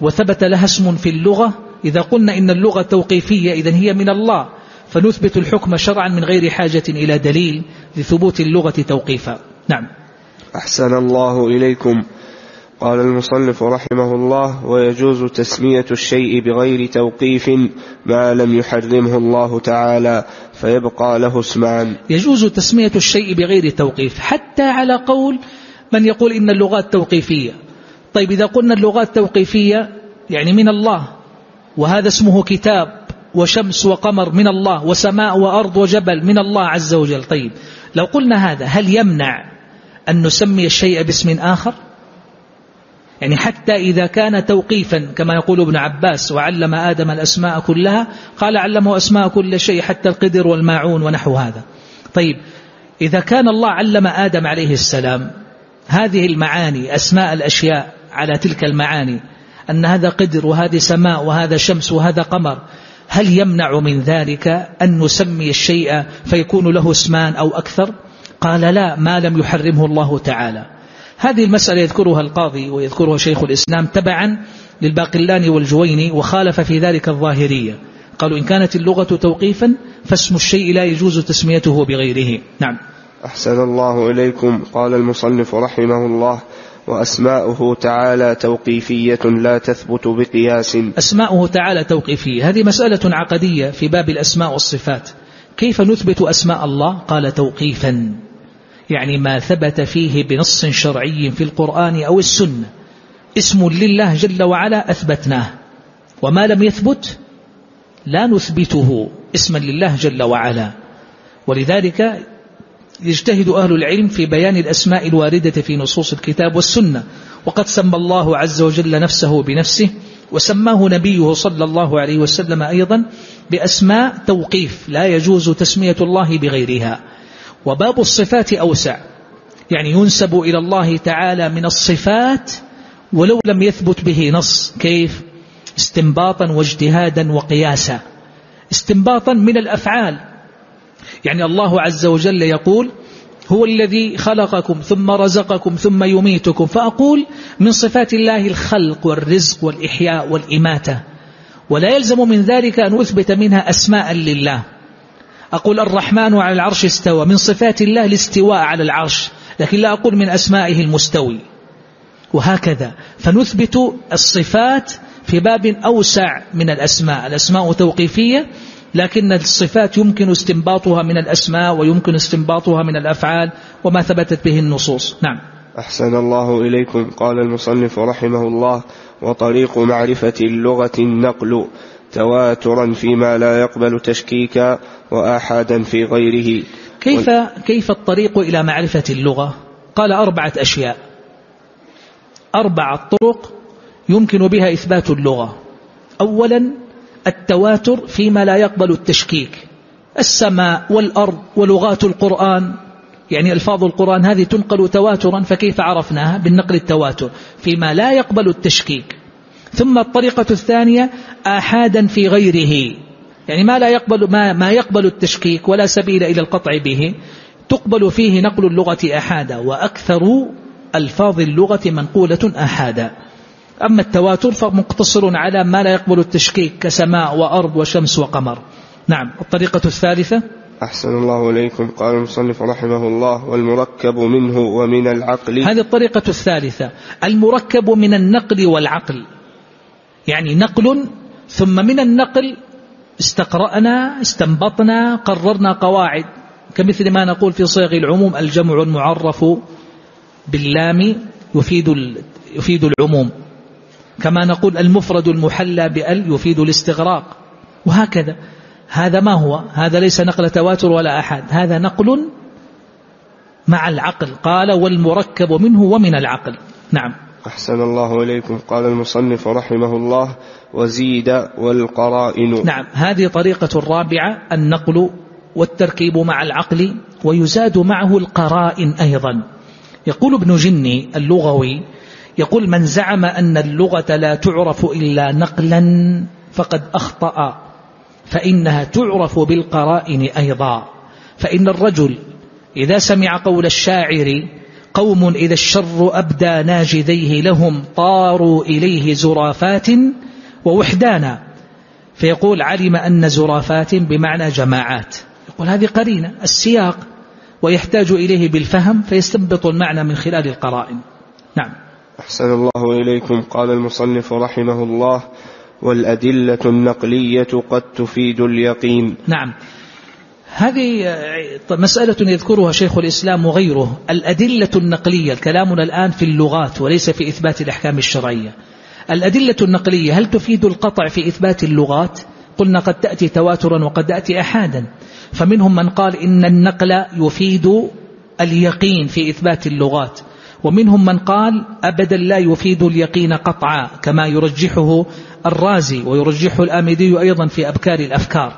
S1: وثبت لها اسم في اللغة. إذا قلنا إن اللغة توقيفية إذن هي من الله فنثبت الحكم شرعا من غير حاجة إلى دليل لثبوت اللغة توقيفا. نعم.
S2: أحسن الله إليكم. قال المصنف رحمه الله ويجوز تسمية الشيء بغير توقيف ما لم يحرمه الله تعالى فيبقى له اسمان.
S1: يجوز تسمية الشيء بغير توقيف حتى على قول من يقول إن اللغات توقيفية. طيب إذا قلنا اللغات توقيفية يعني من الله وهذا اسمه كتاب وشمس وقمر من الله وسماء وأرض وجبل من الله عز وجل. طيب لو قلنا هذا هل يمنع أن نسمي الشيء باسم آخر؟ يعني حتى إذا كان توقيفا كما يقول ابن عباس وعلم آدم الأسماء كلها قال علمه أسماء كل شيء حتى القدر والماعون ونحو هذا. طيب إذا كان الله علم آدم عليه السلام هذه المعاني أسماء الأشياء على تلك المعاني أن هذا قدر وهذه سماء وهذا شمس وهذا قمر هل يمنع من ذلك أن نسمي الشيء فيكون له اسمان أو أكثر؟ قال لا ما لم يحرمه الله تعالى. هذه المسألة يذكرها القاضي ويذكرها شيخ الإسلام تبعا للباقلاني والجويني وخالف في ذلك الظاهرية. قالوا إن كانت اللغة توقيفا فاسم الشيء لا يجوز تسميته بغيره. نعم.
S2: أحسن الله إليكم. قال المصنف رحمه الله وأسماؤه تعالى توقيفية لا تثبت بقياس.
S1: أسماؤه تعالى توقيفية. هذه مسألة عقدية في باب الأسماء والصفات. كيف نثبت أسماء الله؟ قال توقيفا. يعني ما ثبت فيه بنص شرعي في القرآن أو السنة. اسم لله جل وعلا أثبتناه. وما لم يثبت لا نثبته اسما لله جل وعلا. ولذلك يجتهد أهل العلم في بيان الأسماء الواردة في نصوص الكتاب والسنة. وقد سمى الله عز وجل نفسه بنفسه وسماه نبيه صلى الله عليه وسلم أيضا بأسماء توقيف لا يجوز تسمية الله بغيرها. وباب الصفات أوسع يعني ينسب إلى الله تعالى من الصفات ولو لم يثبت به نص. كيف؟ استنباطا واجتهادا وقياسا. استنباطا من الأفعال. يعني الله عز وجل يقول هو الذي خلقكم ثم رزقكم ثم يميتكم فأقول من صفات الله الخلق والرزق والإحياء والإماتة ولا يلزم من ذلك أن أثبت منها أسماء لله أقول الرحمن على العرش استوى من صفات الله الاستواء على العرش لكن لا أقول من أسمائه المستوي وهكذا فنثبت الصفات في باب أوسع من الأسماء الأسماء توقيفية لكن الصفات يمكن استنباطها من الأسماء ويمكن استنباطها من الأفعال وما ثبتت به النصوص. نعم.
S2: أحسن الله إليكم قال المصنف رحمه الله وطريق معرفة اللغة النقل تواترا فيما لا يقبل تشكيكا وآحادا في غيره.
S1: كيف, كيف الطريق إلى معرفة اللغة؟ قال أربعة أشياء. أربعة طرق يمكن بها إثبات اللغة. أولا التواتر فيما لا يقبل التشكيك. السماء والأرض ولغات القرآن. يعني ألفاظ القرآن هذه تنقل تواترا فكيف عرفناها؟ بالنقل التواتر فيما لا يقبل التشكيك. ثم الطريقة الثانية آحادا في غيره. يعني ما لا يقبل ما, ما يقبل التشكيك ولا سبيل إلى القطع به. تقبل فيه نقل اللغة أحادا وأكثر ألفاظ اللغة منقولة أحادا. أما التواتر فمقتصر على ما لا يقبل التشكيك كسماء وأرض وشمس وقمر. نعم الطريقة الثالثة.
S2: أحسن الله إليكم. قال المصنف رحمه الله والمركب منه ومن العقل.
S1: هذه الطريقة الثالثة. المركب من النقل والعقل. يعني نقل ثم من النقل استقرأنا استنبطنا قررنا قواعد. كمثل ما نقول في صيغ العموم الجمع المعرف باللام يفيد يفيد العموم. كما نقول المفرد المحلى بأل يفيد الاستغراق. وهكذا. هذا ما هو؟ هذا ليس نقل تواتر ولا أحد هذا نقل مع العقل. قال والمركب منه ومن العقل. نعم.
S2: أحسن الله إليكم. قال المصنف رحمه الله وزيد والقرائن.
S1: نعم. هذه طريقة الرابعة النقل والتركيب مع العقل ويزاد معه القرائن أيضا. يقول ابن جني اللغوي يقول من زعم أن اللغة لا تعرف إلا نقلا فقد أخطأ فإنها تعرف بالقرائن أيضا. فإن الرجل إذا سمع قول الشاعر قوم إذا الشر أبدى ناجذيه لهم طاروا إليه زرافات ووحدانا فيقول علم أن زرافات بمعنى جماعات. يقول هذه قرينة السياق ويحتاج إليه بالفهم فيستنبط المعنى من خلال القرائن. نعم.
S2: أحسن الله إليكم. قال المصنف رحمه الله والأدلة النقلية قد تفيد اليقين.
S1: نعم. هذه مسألة يذكرها شيخ الإسلام وغيره. الأدلة النقلية كلامنا الآن في اللغات وليس في إثبات الأحكام الشرعية. الأدلة النقلية هل تفيد القطع في إثبات اللغات؟ قلنا قد تأتي تواترا وقد تأتي أحادا. فمنهم من قال إن النقل يفيد اليقين في إثبات اللغات. ومنهم من قال أبدا لا يفيد اليقين قطعا كما يرجحه الرازي ويرجحه الآمدي أيضا في أبكار الأفكار.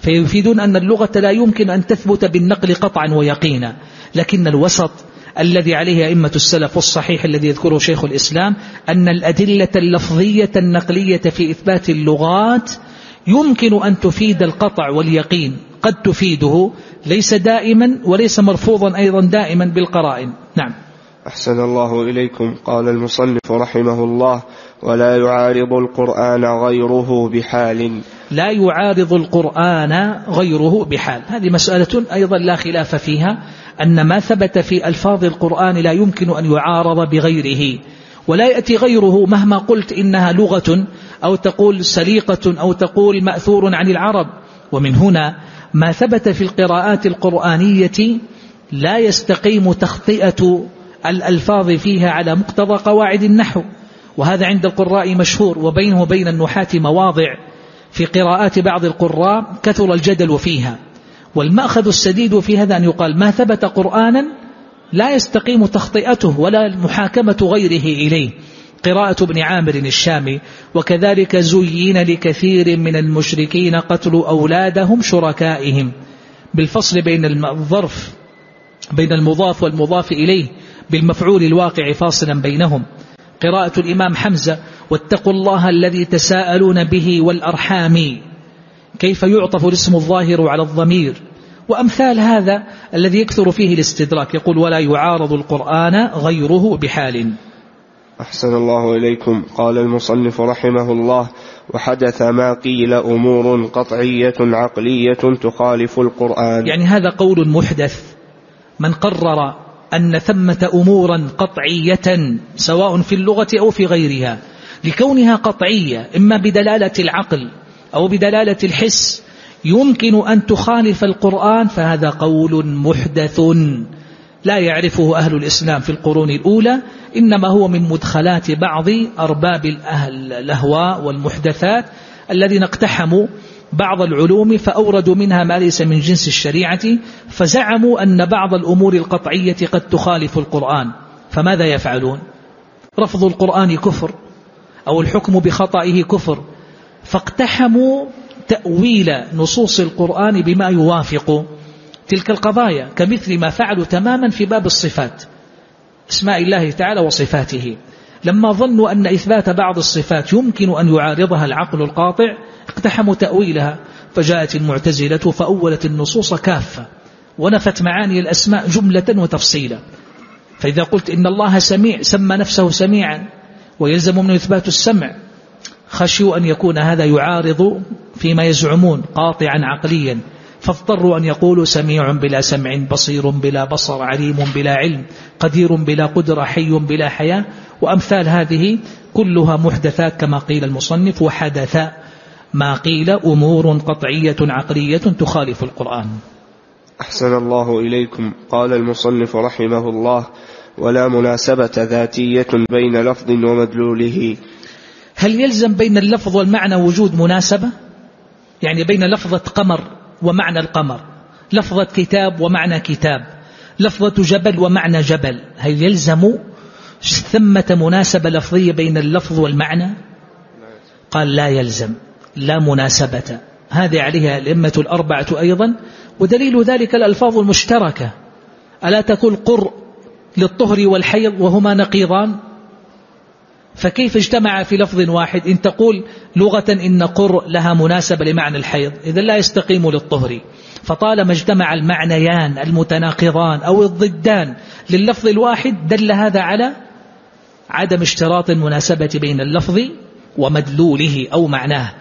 S1: فيفيدون أن اللغة لا يمكن أن تثبت بالنقل قطعا ويقينا لكن الوسط الذي عليه أئمة السلف والصحيح الذي يذكره شيخ الإسلام أن الأدلة اللفظية النقلية في إثبات اللغات يمكن أن تفيد القطع واليقين قد تفيده ليس دائما وليس مرفوضا أيضا دائما بالقرائن. نعم.
S2: أحسن الله إليكم. قال المصنف رحمه الله ولا يعارض القرآن غيره بحال.
S1: لا يعارض القرآن غيره بحال. هذه مسألة أيضا لا خلاف فيها أن ما ثبت في ألفاظ القرآن لا يمكن أن يعارض بغيره. ولا يأتي غيره مهما قلت إنها لغة أو تقول سليقة أو تقول مأثور عن العرب. ومن هنا ما ثبت في القراءات القرآنية لا يستقيم تخطئة الألفاظ فيها على مقتضى قواعد النحو وهذا عند القراء مشهور وبينه وبين النحاة مواضع. في قراءات بعض القراء كثر الجدل فيها والمأخذ السديد في هذا أن يقال ما ثبت قرآنا لا يستقيم تخطئته ولا محاكمة غيره إليه. قراءة ابن عامر الشامي وكذلك زين لكثير من المشركين قتل أولادهم شركائهم. بالفصل بين الظرف بين المضاف والمضاف إليه بالمفعول الواقع فاصلا بينهم. قراءة الإمام حمزة واتقوا الله الذي تساءلون به والأرحام. كيف يعطف الاسم الظاهر على الضمير؟ وأمثال هذا الذي يكثر فيه الاستدراك. يقول ولا يعارض القرآن غيره بحال.
S2: أحسن الله إليكم. قال المصنف رحمه الله وحدث ما قيل أمور قطعية عقلية تخالف القرآن.
S1: يعني هذا قول محدث. من قرر أن ثمة أمورا قطعية سواء في اللغة أو في غيرها لكونها قطعية إما بدلالة العقل أو بدلالة الحس يمكن أن تخالف القرآن فهذا قول محدث. لا يعرفه أهل الإسلام في القرون الأولى إنما هو من مدخلات بعض أرباب الأهواء والمحدثات الذين اقتحموا بعض العلوم فأوردوا منها ما ليس من جنس الشريعة فزعموا أن بعض الأمور القطعية قد تخالف القرآن. فماذا يفعلون؟ رفض القرآن كفر أو الحكم بخطئه كفر. فاقتحموا تأويل نصوص القرآن بما يوافق. تلك القضايا كمثل ما فعلوا تماما في باب الصفات اسماء الله تعالى وصفاته. لما ظنوا أن إثبات بعض الصفات يمكن أن يعارضها العقل القاطع اقتحموا تأويلها فجاءت المعتزلة فأولت النصوص كافة ونفت معاني الأسماء جملة وتفصيلا. فإذا قلت إن الله سميع سمى نفسه سميعا ويلزم من إثبات السمع خشوا أن يكون هذا يعارض فيما يزعمون قاطعا عقليا فاضطروا أن يقولوا سميع بلا سمع بصير بلا بصر عليم بلا علم قدير بلا قدرة حي بلا حياة وأمثال هذه كلها محدثات كما قيل المصنف وحدث ما قيل أمور قطعية عقلية تخالف القرآن.
S2: أحسن الله إليكم قال المصنف رحمه الله ولا مناسبة ذاتية بين لفظ ومدلوله.
S1: هل يلزم بين اللفظ والمعنى وجود مناسبة؟ يعني بين لفظة قمر ومعنى القمر لفظة كتاب ومعنى كتاب لفظة جبل ومعنى جبل هل يلزم ثمة مناسبة لفظية بين اللفظ والمعنى؟ قال لا يلزم لا مناسبة. هذه عليها الأمة الأربعة أيضا ودليل ذلك الألفاظ المشتركة. ألا تقول قر للطهر والحيض وهما نقيضان؟ فكيف اجتمع في لفظ واحد؟ إن تقول لغة إن قر لها مناسبة لمعنى الحيض إذا لا يستقيم للطهر. فطالما اجتمع المعنيان المتناقضان أو الضدان لللفظ الواحد دل هذا على عدم اشتراط المناسبة بين اللفظ ومدلوله أو معناه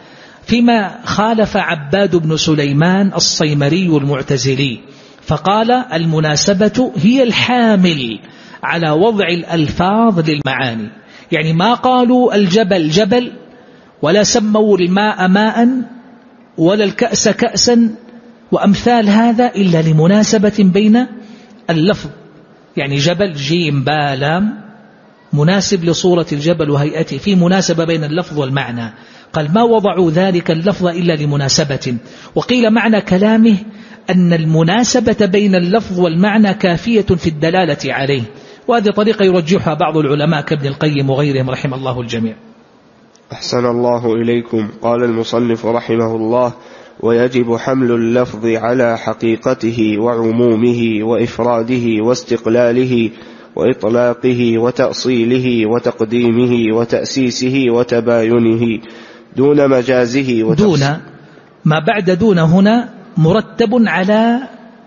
S1: فيما خالف عباد بن سليمان الصيمري المعتزلي فقال المناسبة هي الحامل على وضع الألفاظ للمعاني يعني ما قالوا الجبل جبل ولا سموا الماء ماء ولا الكأس كأسا وأمثال هذا إلا لمناسبة بين اللفظ يعني جبل جيم بالام مناسب لصورة الجبل وهيئته في مناسبة بين اللفظ والمعنى. قال ما وضعوا ذلك اللفظ إلا لمناسبة. وقيل معنى كلامه أن المناسبة بين اللفظ والمعنى كافية في الدلالة عليه. وهذه طريقة يرجحها بعض العلماء كابن القيم وغيرهم رحم الله الجميع.
S2: أحسن الله إليكم. قال المصنف رحمه الله ويجب حمل اللفظ على حقيقته وعمومه وإفراده واستقلاله وإطلاقه وتأصيله وتقديمه وتأسيسه وتباينه دون مجازه
S1: دون ما بعد دون هنا مرتب على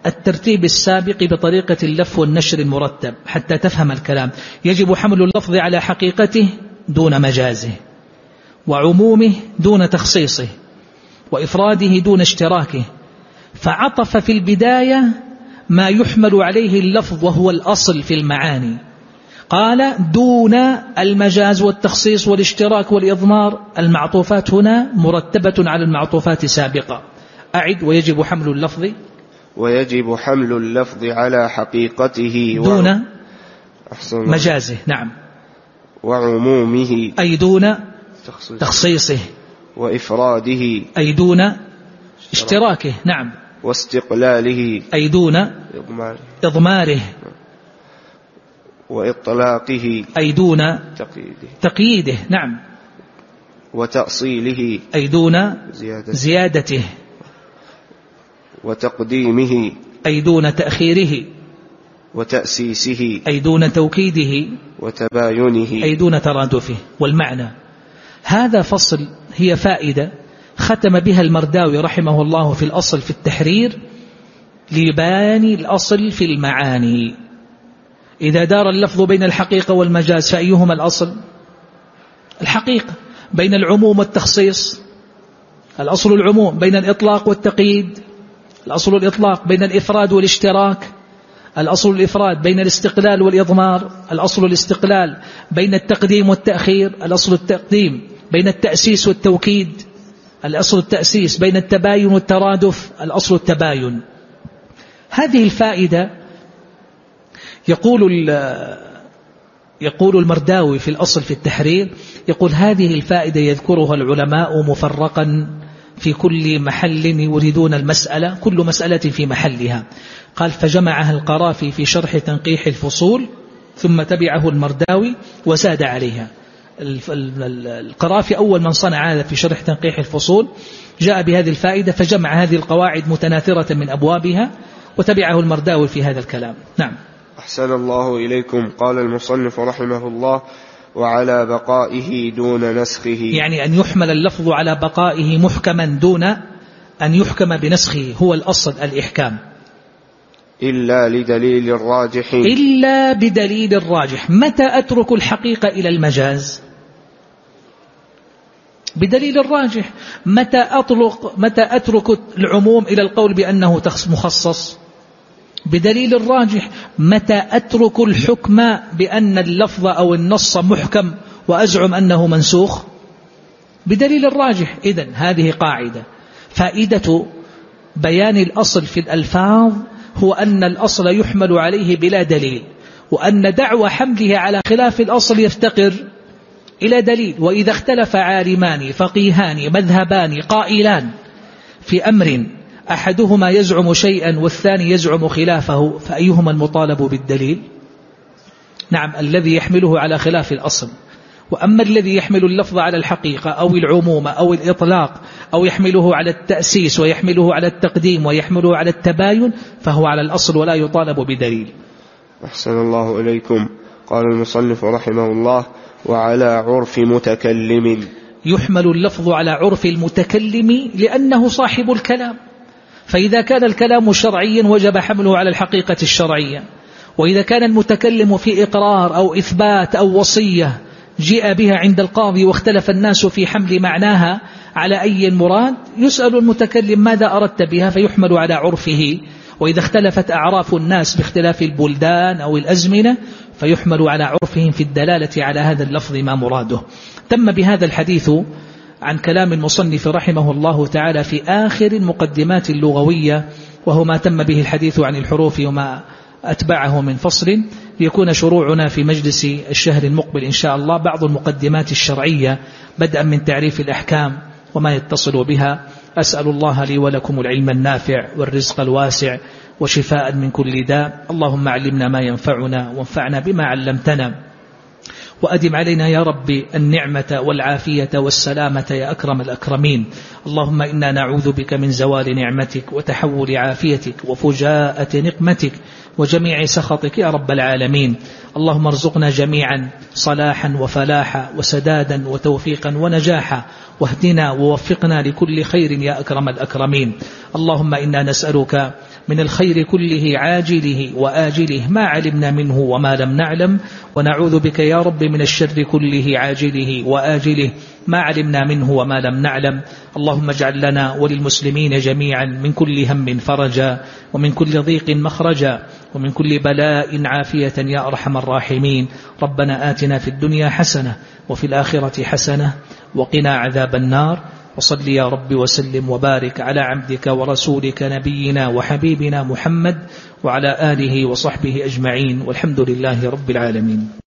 S1: الترتيب السابق بطريقة اللف والنشر المرتب حتى تفهم الكلام. يجب حمل اللفظ على حقيقته دون مجازه وعمومه دون تخصيصه وإفراده دون اشتراكه. فعطف في البداية ما يحمل عليه اللفظ وهو الأصل في المعاني. قال دون المجاز والتخصيص والاشتراك والإضمار المعطوفات هنا مرتبة على المعطوفات سابقة. أعد ويجب حمل اللفظ.
S2: ويجب حمل اللفظ على حقيقته
S1: دون مجازه نعم.
S2: وعمومه.
S1: أي دون تخصيصه.
S2: وإفراده.
S1: أي دون اشتراكه نعم.
S2: واستقلاله
S1: أي دون إضماره.
S2: وإطلاقه
S1: أي دون
S2: تقييده,
S1: تقييده. نعم.
S2: وتأصيله
S1: أي دون زيادته, زيادته.
S2: وتقديمه
S1: أي دون تأخيره.
S2: وتأسيسه.
S1: أي دون توكيده.
S2: وتباينه.
S1: أي دون ترادفه. والمعنى. هذا فصل هي فائدة. ختم بها المرداوي رحمه الله في الأصل في التحرير لبيان الأصل في المعاني. إذا دار اللفظ بين الحقيقة والمجاز فأيهما الأصل؟ الحقيقة. بين العموم والتخصيص. الأصل العموم. بين الإطلاق والتقييد. الأصل الإطلاق. بين الإفراد والاشتراك. الأصل الإفراد. بين الاستقلال والإضمار. الأصل الاستقلال. بين التقديم والتأخير. الأصل التقديم. بين التأسيس والتوكيد. الأصل التأسيس بين التباين والترادف الأصل التباين. هذه الفائدة يقول يقول المرداوي في الأصل في التحرير يقول هذه الفائدة يذكرها العلماء مفرقا في كل محل يريدون المسألة كل مسألة في محلها. قال فجمعها القرافي في شرح تنقيح الفصول ثم تبعه المرداوي وزاد عليها. القرافي أول من صنع هذا في شرح تنقيح الفصول جاء بهذه الفائدة فجمع هذه القواعد متناثرة من أبوابها وتبعه المرداوي في هذا الكلام. نعم.
S2: أحسن الله إليكم قال المصنف رحمه الله وعلى بقائه دون نسخه.
S1: يعني أن يحمل اللفظ على بقائه محكما دون أن يحكم بنسخه هو الأصل الإحكام.
S2: إلا لدليل الراجح.
S1: إلا بدليل الراجح. متى أترك الحقيقة إلى المجاز؟ بدليل الراجح متى أطلق متى أترك العموم إلى القول بأنه مخصص؟ بدليل الراجح متى أترك الحكم بأن اللفظ أو النص محكم وأزعم أنه منسوخ؟ بدليل الراجح إذن هذه قاعدة. فائدة بيان الأصل في الألفاظ هو أن الأصل يحمل عليه بلا دليل وأن دعوى حمله على خلاف الأصل يفتقر. إلى دليل وإذا اختلف عالمان فقيهان مذهبان قائلان في أمر أحدهما يزعم شيئا والثاني يزعم خلافه فأيهما المطالب بالدليل؟ نعم الذي يحمله على خلاف الأصل. وأما الذي يحمل اللفظ على الحقيقة أو العموم أو الإطلاق أو يحمله على التأسيس ويحمله على التقديم ويحمله على التباين فهو على الأصل ولا يطالب بدليل.
S2: أحسن الله إليكم. قال المصنف رحمه الله وعلى عرف متكلم.
S1: يحمل اللفظ على عرف المتكلم لأنه صاحب الكلام. فإذا كان الكلام شرعيا وجب حمله على الحقيقة الشرعية. وإذا كان المتكلم في إقرار أو إثبات أو وصية جاء بها عند القاضي واختلف الناس في حمل معناها على أي مراد يسأل المتكلم ماذا أردت بها فيحمل على عرفه. وإذا اختلفت أعراف الناس باختلاف البلدان أو الأزمنة فيحمل على عرفهم في الدلالة على هذا اللفظ ما مراده. تم بهذا الحديث عن كلام المصنف رحمه الله تعالى في آخر المقدمات اللغوية وهو ما تم به الحديث عن الحروف وما أتبعه من فصل. ليكون شروعنا في مجلس الشهر المقبل إن شاء الله بعض المقدمات الشرعية بدءا من تعريف الأحكام وما يتصل بها. أسأل الله لي ولكم العلم النافع والرزق الواسع. وشفاء من كل داء. اللهم علمنا ما ينفعنا وانفعنا بما علمتنا. وأدم علينا يا رب النعمة والعافية والسلامة يا أكرم الأكرمين. اللهم إنا نعوذ بك من زوال نعمتك وتحول عافيتك وفجاءة نقمتك وجميع سخطك يا رب العالمين. اللهم ارزقنا جميعا صلاحا وفلاحا وسدادا وتوفيقا ونجاحا. واهدنا ووفقنا لكل خير يا أكرم الأكرمين. اللهم إنا نسألك من الخير كله عاجله وآجله. ما علمنا منه وما لم نعلم. ونعوذ بك يا رب من الشر كله عاجله وآجله. ما علمنا منه وما لم نعلم. اللهم اجعل لنا وللمسلمين جميعا من كل هم فرجا ومن كل ضيق مخرجا ومن كل بلاء عافية يا أرحم الراحمين. ربنا آتنا في الدنيا حسنة وفي الآخرة حسنة وقنا عذاب النار. وصل يا رب وسلم وبارك على عبدك ورسولك نبينا وحبيبنا محمد وعلى آله وصحبه أجمعين والحمد لله رب العالمين